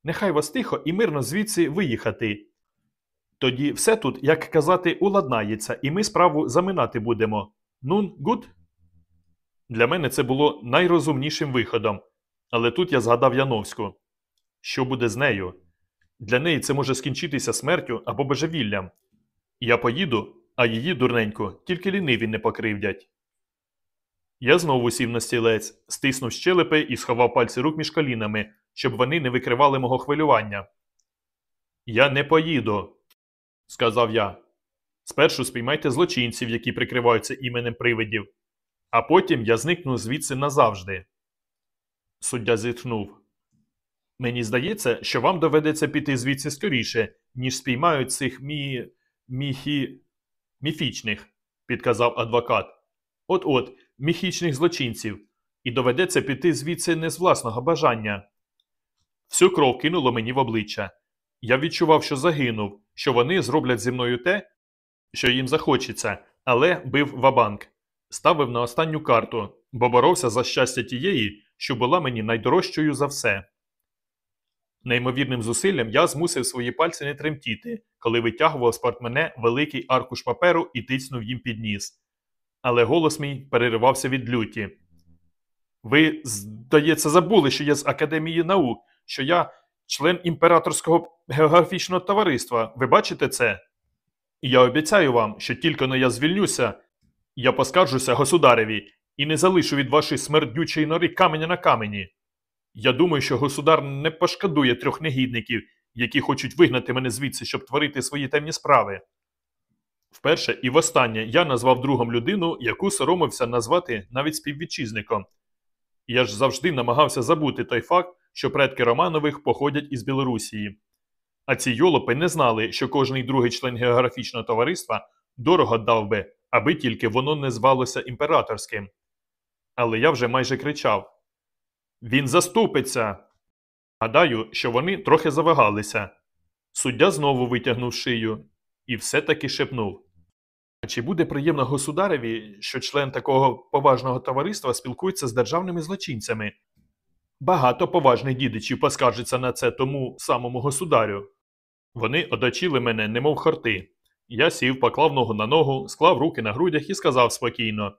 Нехай вас тихо і мирно звідси виїхати. Тоді все тут, як казати, уладнається, і ми справу заминати будемо. Nun, gut? Для мене це було найрозумнішим виходом. Але тут я згадав Яновську. Що буде з нею? Для неї це може скінчитися смертю або божевіллям. Я поїду, а її дурненько, тільки ліниві не покривдять. Я знову сів на стілець, стиснув щелепи і сховав пальці рук між колінами, щоб вони не викривали мого хвилювання. Я не поїду, сказав я. Спершу спіймайте злочинців, які прикриваються іменем привидів, а потім я зникну звідси назавжди. Суддя зітхнув. Мені здається, що вам доведеться піти звідси скоріше, ніж спіймають цих мі... міхі... міфічних, підказав адвокат. От от, міфічних злочинців, і доведеться піти звідси не з власного бажання. Всю кров кинуло мені в обличчя. Я відчував, що загинув, що вони зроблять зі мною те, що їм захочеться, але бив вабанк. Ставив на останню карту, бо боровся за щастя тієї, що була мені найдорожчою за все. Неймовірним зусиллям я змусив свої пальці не тремтіти, коли витягував з портмене великий аркуш паперу і тицнув їм під ніс. Але голос мій переривався від люті. Ви, здається, забули, що я з Академії наук, що я член імператорського географічного товариства. Ви бачите це? Я обіцяю вам, що тільки но я звільнюся, я поскаржуся государеві і не залишу від вашої смердючої нори каменя на камені. Я думаю, що государ не пошкодує трьох негідників, які хочуть вигнати мене звідси, щоб творити свої темні справи. Вперше і востаннє я назвав другом людину, яку соромився назвати навіть співвітчизником. Я ж завжди намагався забути той факт, що предки Романових походять із Білорусії. А ці йолопи не знали, що кожний другий член географічного товариства дорого дав би, аби тільки воно не звалося імператорським. Але я вже майже кричав Він заступиться. Гадаю, що вони трохи завагалися. Суддя знову витягнув шию і все-таки шепнув А чи буде приємно государеві, що член такого поважного товариства спілкується з державними злочинцями? Багато поважних дідичів поскаржиться на це тому самому государю. Вони оточили мене, немов хорти. Я сів, поклав ногу на ногу, склав руки на грудях і сказав спокійно.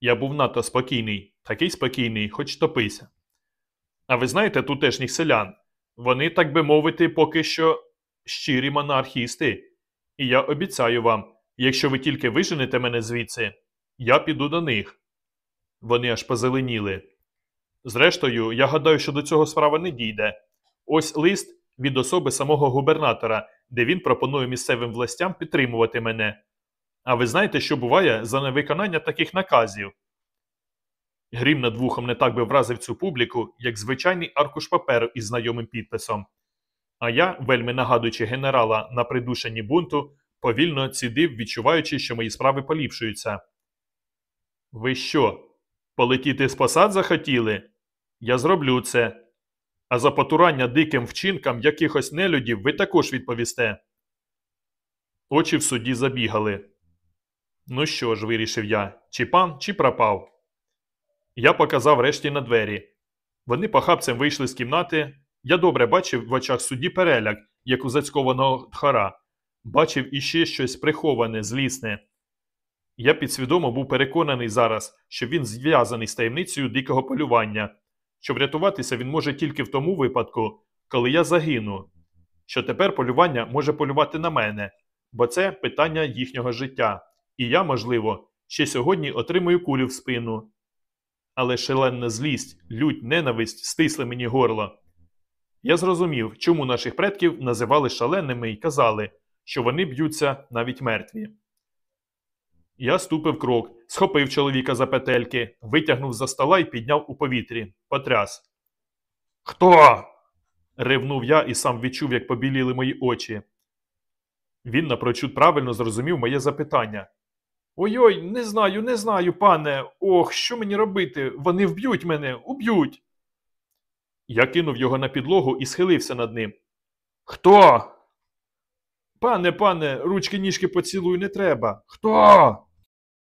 Я був надто спокійний, такий спокійний, хоч топися. А ви знаєте тутешніх селян? Вони, так би мовити, поки що щирі монархісти. І я обіцяю вам, якщо ви тільки виженете мене звідси, я піду до них. Вони аж позеленіли. Зрештою, я гадаю, що до цього справа не дійде. Ось лист від особи самого губернатора, де він пропонує місцевим властям підтримувати мене. А ви знаєте, що буває за невиконання таких наказів? Грім над вухом не так би вразив цю публіку, як звичайний аркуш паперу із знайомим підписом. А я, вельми нагадуючи генерала на придушенні бунту, повільно цідив, відчуваючи, що мої справи поліпшуються. Ви що, полетіти з посад захотіли? Я зроблю це. А за потурання диким вчинкам якихось нелюдів ви також відповісте. Очі в суді забігали. Ну що ж, вирішив я, чи пан, чи пропав. Я показав решті на двері. Вони похапцем вийшли з кімнати. Я добре бачив в очах судді переляк, як у зацькованого тхара. Бачив іще щось приховане, злісне. Я підсвідомо був переконаний зараз, що він зв'язаний з таємницею дикого полювання, що врятуватися він може тільки в тому випадку, коли я загину, що тепер полювання може полювати на мене, бо це питання їхнього життя, і я, можливо, ще сьогодні отримую кулю в спину. Але шаленна злість, лють, ненависть стисли мені горло. Я зрозумів, чому наших предків називали шаленими і казали, що вони б'ються навіть мертві. Я ступив крок, схопив чоловіка за петельки, витягнув за стола і підняв у повітрі, потряс. Хто? ревнув я і сам відчув, як побіліли мої очі. Він напрочуд правильно зрозумів моє запитання. Ой-ой, не знаю, не знаю, пане. Ох, що мені робити? Вони вб'ють мене, уб'ють. Я кинув його на підлогу і схилився над ним. Хто? Пане, пане, ручки ніжки поцілуй не треба. Хто?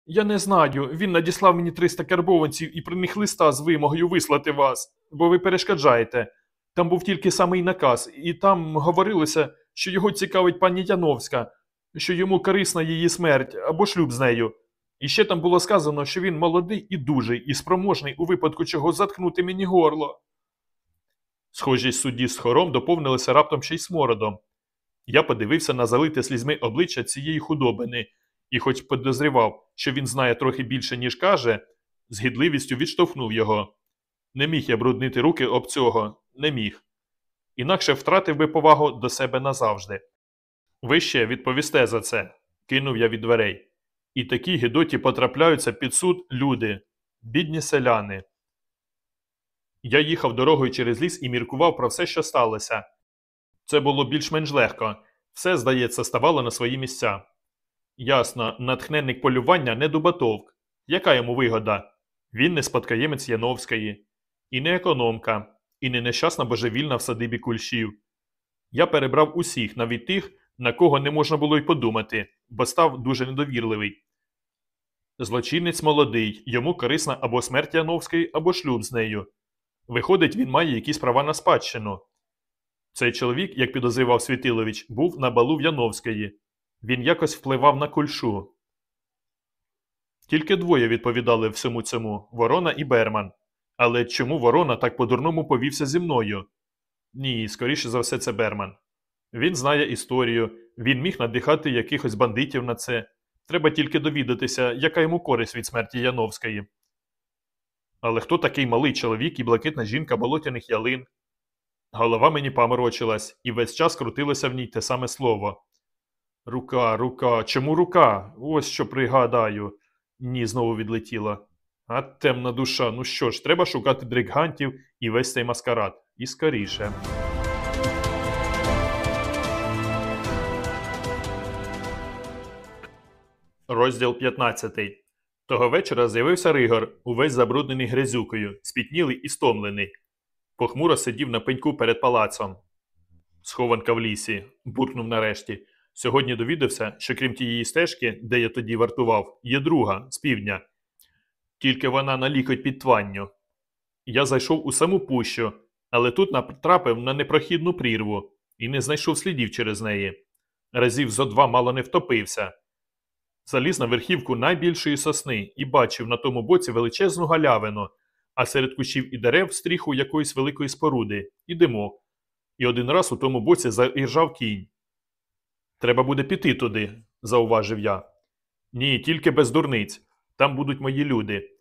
Я не знаю. Він надіслав мені 300 карбованців і при них листа з вимогою вислати вас, бо ви перешкоджаєте. Там був тільки самий наказ, і там говорилося, що його цікавить пані Яновська, що йому корисна її смерть або шлюб з нею. І ще там було сказано, що він молодий і дужий, і спроможний у випадку чого заткнути мені горло. Схожість судді з хором доповнилася раптом ще й смородом. Я подивився на залите слізьми обличчя цієї худобини і, хоч підозрював, що він знає трохи більше, ніж каже, з гідливістю відштовхнув його. Не міг я бруднити руки об цього, не міг. Інакше втратив би повагу до себе назавжди. Ви ще відповісте за це, кинув я від дверей. І такі гідоті потрапляються під суд люди, бідні селяни. Я їхав дорогою через ліс і міркував про все, що сталося. Це було більш-менш легко, все, здається, ставало на свої місця. Ясно, натхненник полювання не Дубатовк. Яка йому вигода? Він не спадкоємець Яновської, і не економка, і не нещасна божевільна в садибі кульшів. Я перебрав усіх, навіть тих, на кого не можна було й подумати, бо став дуже недовірливий. Злочинець молодий, йому корисна або смерть Яновської, або шлюб з нею. Виходить, він має якісь права на спадщину. Цей чоловік, як підозрював Світилович, був на балу в Яновської. Він якось впливав на кульшу. Тільки двоє відповідали всьому цьому Ворона і Берман. Але чому Ворона так по-дурному повівся зі мною? Ні, скоріше за все, це Берман. Він знає історію, він міг надихати якихось бандитів на це. Треба тільки довідатися, яка йому користь від смерті Яновської. Але хто такий малий чоловік і блакитна жінка болотяних ялин? Голова мені поморочилась, і весь час крутилося в ній те саме слово. Рука, рука, чому рука? Ось що пригадаю. Ні, знову відлетіла. А темна душа. Ну що ж, треба шукати дригантів і весь цей маскарад. І скоріше. Розділ 15. Того вечора з'явився Ригор, увесь забруднений грязюкою, спітнілий і стомлений. Похмуро сидів на пеньку перед палацом. Схованка в лісі, буркнув нарешті. Сьогодні довідався, що крім тієї стежки, де я тоді вартував, є друга з півдня. Тільки вона на лікоть під тванню. Я зайшов у саму пущу, але тут натрапив на непрохідну прірву, і не знайшов слідів через неї. Разів зо два мало не втопився. Заліз на верхівку найбільшої сосни і бачив на тому боці величезну галявину, а серед кущів і дерев стріху якоїсь великої споруди і димок. І один раз у тому боці заіржав кінь. Треба буде піти туди, зауважив я. Ні, тільки без дурниць. Там будуть мої люди.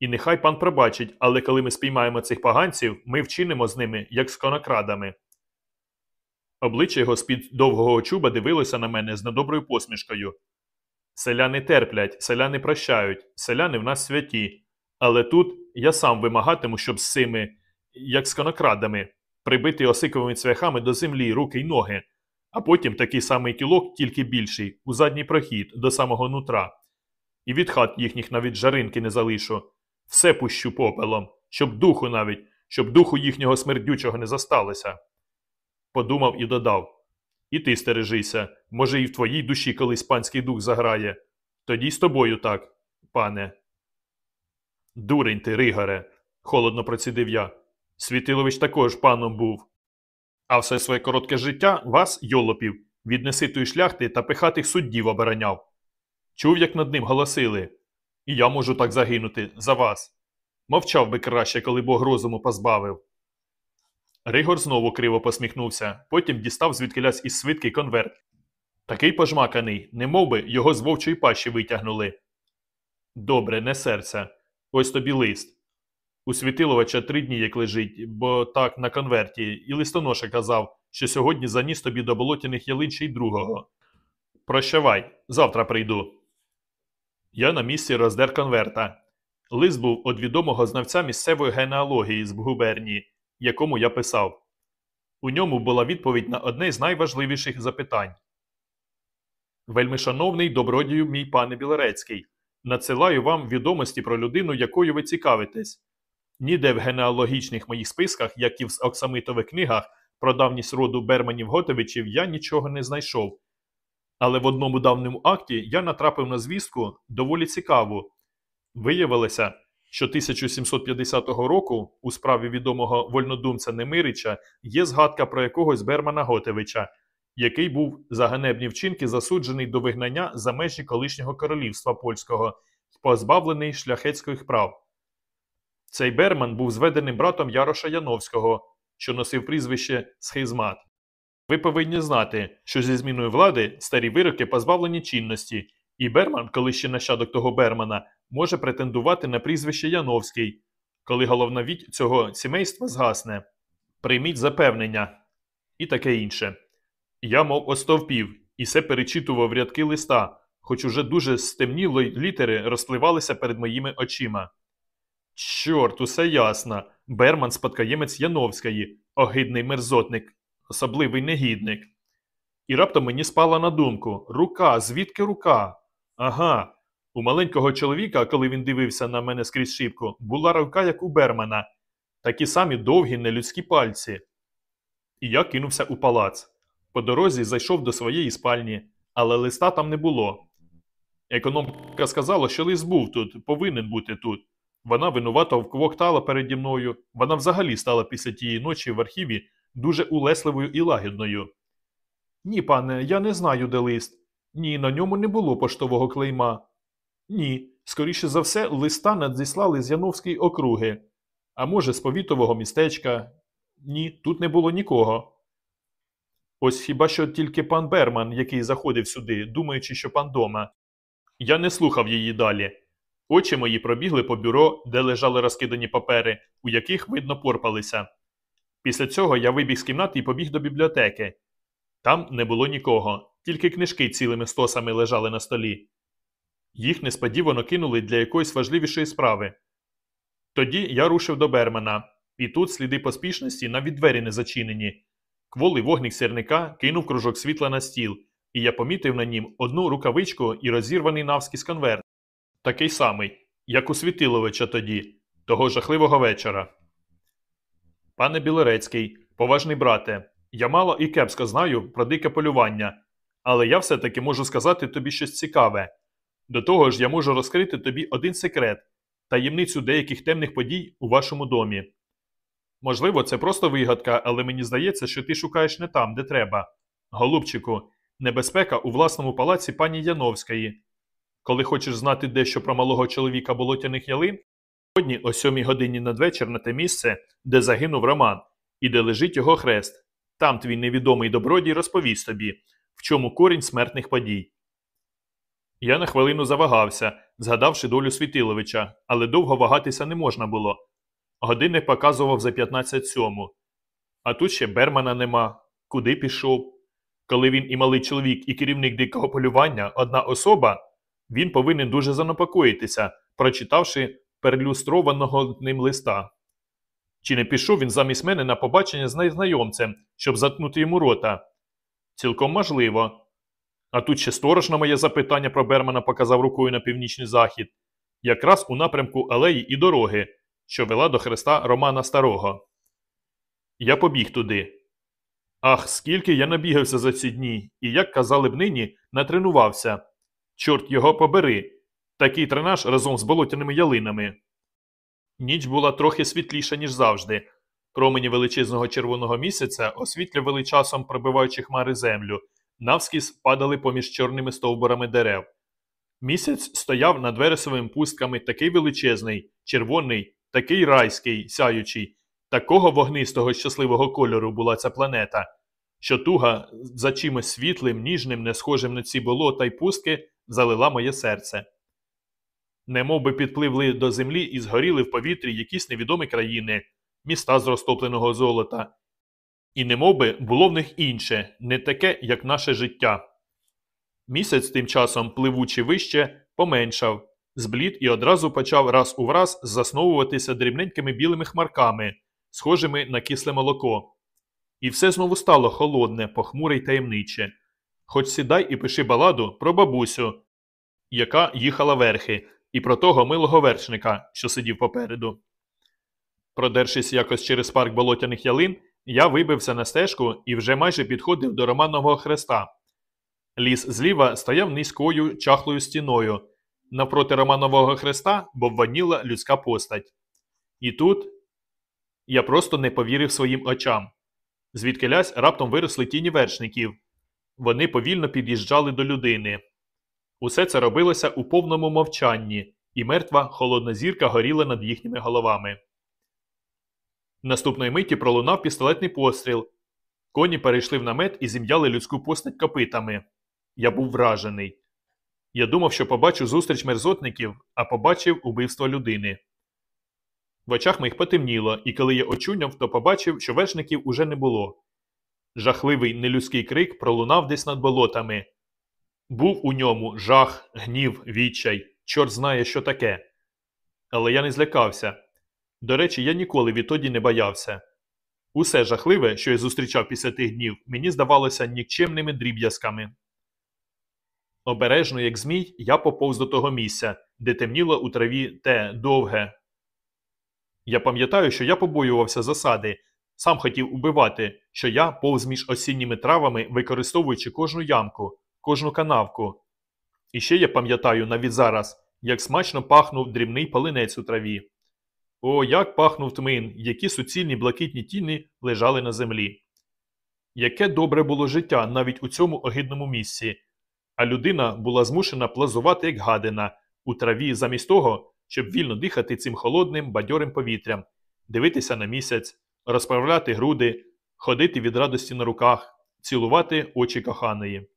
І нехай пан пробачить, але коли ми спіймаємо цих поганців, ми вчинимо з ними, як з конокрадами. Обличчя його з-під довгого чуба дивилося на мене з недоброю посмішкою. Селяни терплять, селяни прощають, селяни в нас святі. Але тут я сам вимагатиму, щоб з цими, як з конокрадами, прибити осиковими цвяхами до землі руки й ноги, а потім такий самий кілок, тільки більший, у задній прохід, до самого нутра. І від хат їхніх навіть жаринки не залишу. Все пущу попелом, щоб духу навіть, щоб духу їхнього смердючого не засталося. Подумав і додав І ти стережися, може, і в твоїй душі колись панський дух заграє. Тоді й з тобою так, пане. Дурень ти, Ригоре, холодно процідив я. Світилович також паном був. А все своє коротке життя вас, йолопів, від неситої шляхти та пихатих суддів обороняв. Чув, як над ним голосили. І я можу так загинути за вас. Мовчав би краще, коли Бог розуму позбавив. Ригор знову криво посміхнувся, потім дістав звідкилясь із свитки конверт. Такий пожмаканий, немов би його з вовчої пащі витягнули. Добре, не серця. Ось тобі лист. У Світиловича три дні як лежить, бо так на конверті, і листоноша казав, що сьогодні заніс тобі до болотяних ялин ще другого. Прощавай, завтра прийду. Я на місці роздер конверта. Лист був від відомого знавця місцевої генеалогії з губернії, якому я писав. У ньому була відповідь на одне з найважливіших запитань. Вельми шановний добродію мій пане Білорецький, надсилаю вам відомості про людину, якою ви цікавитесь. Ніде в генеалогічних моїх списках, як і в оксамитових книгах про давність роду Берманів Готовичів, я нічого не знайшов. Але в одному давньому акті я натрапив на звістку доволі цікаву. Виявилося, що 1750 року у справі відомого вольнодумця Немирича є згадка про якогось Бермана Готевича, який був за ганебні вчинки засуджений до вигнання за межі колишнього королівства польського позбавлений шляхетських прав. Цей Берман був зведеним братом Яроша Яновського, що носив прізвище Схизмат. Ви повинні знати, що зі зміною влади старі вироки позбавлені чинності, і Берман, коли ще нащадок того Бермана, може претендувати на прізвище Яновський, коли головна віть цього сімейства згасне. Прийміть запевнення і таке інше. Я, мов остовпів, і все перечитував рядки листа, хоч уже дуже стемніло літери розпливалися перед моїми очима. Чорт, усе ясно. Берман спадкоємець Яновської, огидний мерзотник, особливий негідник. І раптом мені спала на думку рука, звідки рука? Ага. У маленького чоловіка, коли він дивився на мене скрізь шибку, була рука, як у Бермана, такі самі довгі нелюдські пальці. І я кинувся у палац. По дорозі зайшов до своєї спальні, але листа там не було. Економка сказала, що лист був тут, повинен бути тут. Вона винувато вквоктала переді мною. Вона взагалі стала після тієї ночі в архіві дуже улесливою і лагідною. Ні, пане, я не знаю, де лист. Ні, на ньому не було поштового клейма. Ні, скоріше за все, листа надіслали з Яновської округи. А може, з повітового містечка. Ні, тут не було нікого. Ось хіба що тільки пан Берман, який заходив сюди, думаючи, що пан дома. Я не слухав її далі. Очі мої пробігли по бюро, де лежали розкидані папери, у яких, видно, порпалися. Після цього я вибіг з кімнати і побіг до бібліотеки. Там не було нікого, тільки книжки цілими стосами лежали на столі. Їх несподівано кинули для якоїсь важливішої справи. Тоді я рушив до Бермана, і тут сліди поспішності навіть двері не зачинені. Кволий вогник сірника кинув кружок світла на стіл, і я помітив на нім одну рукавичку і розірваний навскіз конверт. Такий самий, як у Світиловича тоді, того жахливого вечора. Пане Білорецький, поважний брате, я мало і кепсько знаю про дике полювання, але я все-таки можу сказати тобі щось цікаве. До того ж, я можу розкрити тобі один секрет таємницю деяких темних подій у вашому домі. Можливо, це просто вигадка, але мені здається, що ти шукаєш не там, де треба. Голубчику, небезпека у власному палаці пані Яновської. Коли хочеш знати дещо про малого чоловіка болотяних ялин, сьогодні о сьомій годині надвечір на те місце, де загинув Роман, і де лежить його хрест. Там твій невідомий добродій розповість тобі, в чому корінь смертних подій. Я на хвилину завагався, згадавши долю Світиловича, але довго вагатися не можна було. Годинник показував за 15 сьому. А тут ще Бермана нема. Куди пішов? Коли він і малий чоловік, і керівник дикого полювання одна особа, він повинен дуже занепокоїтися, прочитавши перелюстрованого ним листа. Чи не пішов він замість мене на побачення з незнайомцем, щоб заткнути йому рота? Цілком можливо. А тут ще сторож на моє запитання про Бермана показав рукою на північний захід, якраз у напрямку алеї і дороги, що вела до хреста Романа Старого. Я побіг туди. Ах, скільки я набігався за ці дні, і, як казали б нині, натренувався. Чорт його побери. Такий тренаж разом з болотяними ялинами. Ніч була трохи світліша, ніж завжди. Промені величезного червоного місяця освітлювали часом, пробиваючи хмари землю, навскіз падали поміж чорними стовбурами дерев. Місяць стояв над вересовими пустками такий величезний, червоний, такий райський, сяючий, такого вогнистого щасливого кольору була ця планета, що туга за чимось світлим, ніжним, не схожим на ці болота й пустки, залила моє серце. Немов би підпливли до землі і згоріли в повітрі якісь невідомі країни, міста з розтопленого золота. І немов би було в них інше, не таке, як наше життя. Місяць тим часом, пливучи вище, поменшав, зблід і одразу почав раз у враз засновуватися дрібненькими білими хмарками, схожими на кисле молоко. І все знову стало холодне, похмуре й таємниче. Хоч сідай і пиши баладу про бабусю, яка їхала верхи, і про того милого вершника, що сидів попереду. Продершись якось через парк болотяних ялин, я вибився на стежку і вже майже підходив до Романового хреста. Ліс зліва стояв низькою чахлою стіною. Навпроти Романового хреста бовваніла людська постать. І тут я просто не повірив своїм очам. Звідкилясь раптом виросли тіні вершників. Вони повільно під'їжджали до людини. Усе це робилося у повному мовчанні, і мертва холодна зірка горіла над їхніми головами. Наступної миті пролунав пістолетний постріл. Коні перейшли в намет і зім'яли людську постать копитами. Я був вражений. Я думав, що побачу зустріч мерзотників, а побачив убивство людини. В очах моїх потемніло, і коли я очуняв, то побачив, що вершників уже не було. Жахливий нелюдський крик пролунав десь над болотами. Був у ньому жах, гнів, відчай, чорт знає, що таке. Але я не злякався. До речі, я ніколи відтоді не боявся. Усе жахливе, що я зустрічав після тих днів, мені здавалося нікчемними дріб'язками. Обережно, як змій, я поповз до того місця, де темніло у траві те довге. Я пам'ятаю, що я побоювався засади, сам хотів убивати, що я повз між осінніми травами, використовуючи кожну ямку, кожну канавку. І ще я пам'ятаю навіть зараз, як смачно пахнув дрібний палинець у траві. О, як пахнув тмин, які суцільні блакитні тіні лежали на землі. Яке добре було життя навіть у цьому огидному місці, а людина була змушена плазувати, як гадина, у траві замість того, щоб вільно дихати цим холодним, бадьорим повітрям, дивитися на місяць, розправляти груди, ходити від радості на руках, цілувати очі коханої.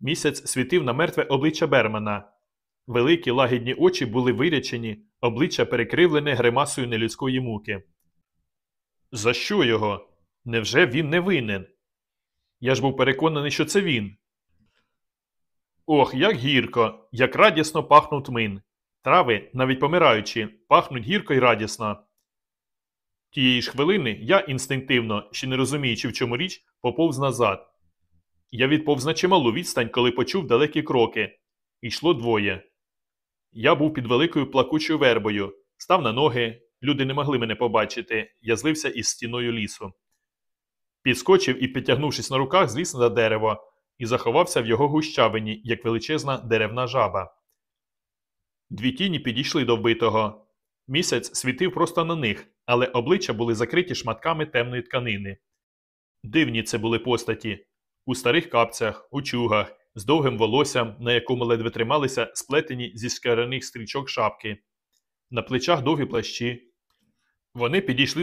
Місяць світив на мертве обличчя Бермана. Великі лагідні очі були вирячені, обличчя перекривлене гримасою нелюдської муки. За що його? Невже він не винен? Я ж був переконаний, що це він. Ох, як гірко, як радісно пахнув тмин. Трави, навіть помираючи, пахнуть гірко й радісно. Тієї ж хвилини я інстинктивно, ще не розуміючи, в чому річ, поповз назад. Я відповз на чималу відстань, коли почув далекі кроки. Йшло двоє. Я був під великою плакучою вербою, став на ноги, люди не могли мене побачити, я злився із стіною лісу. Підскочив і, підтягнувшись на руках, зліз на дерево і заховався в його гущавині, як величезна деревна жаба. Дві тіні підійшли до вбитого. Місяць світив просто на них, але обличчя були закриті шматками темної тканини. Дивні це були постаті у старих капцях, у чугах, з довгим волоссям, на якому ледве трималися сплетені зі шкіряних стрічок шапки, на плечах довгі плащі. Вони підійшли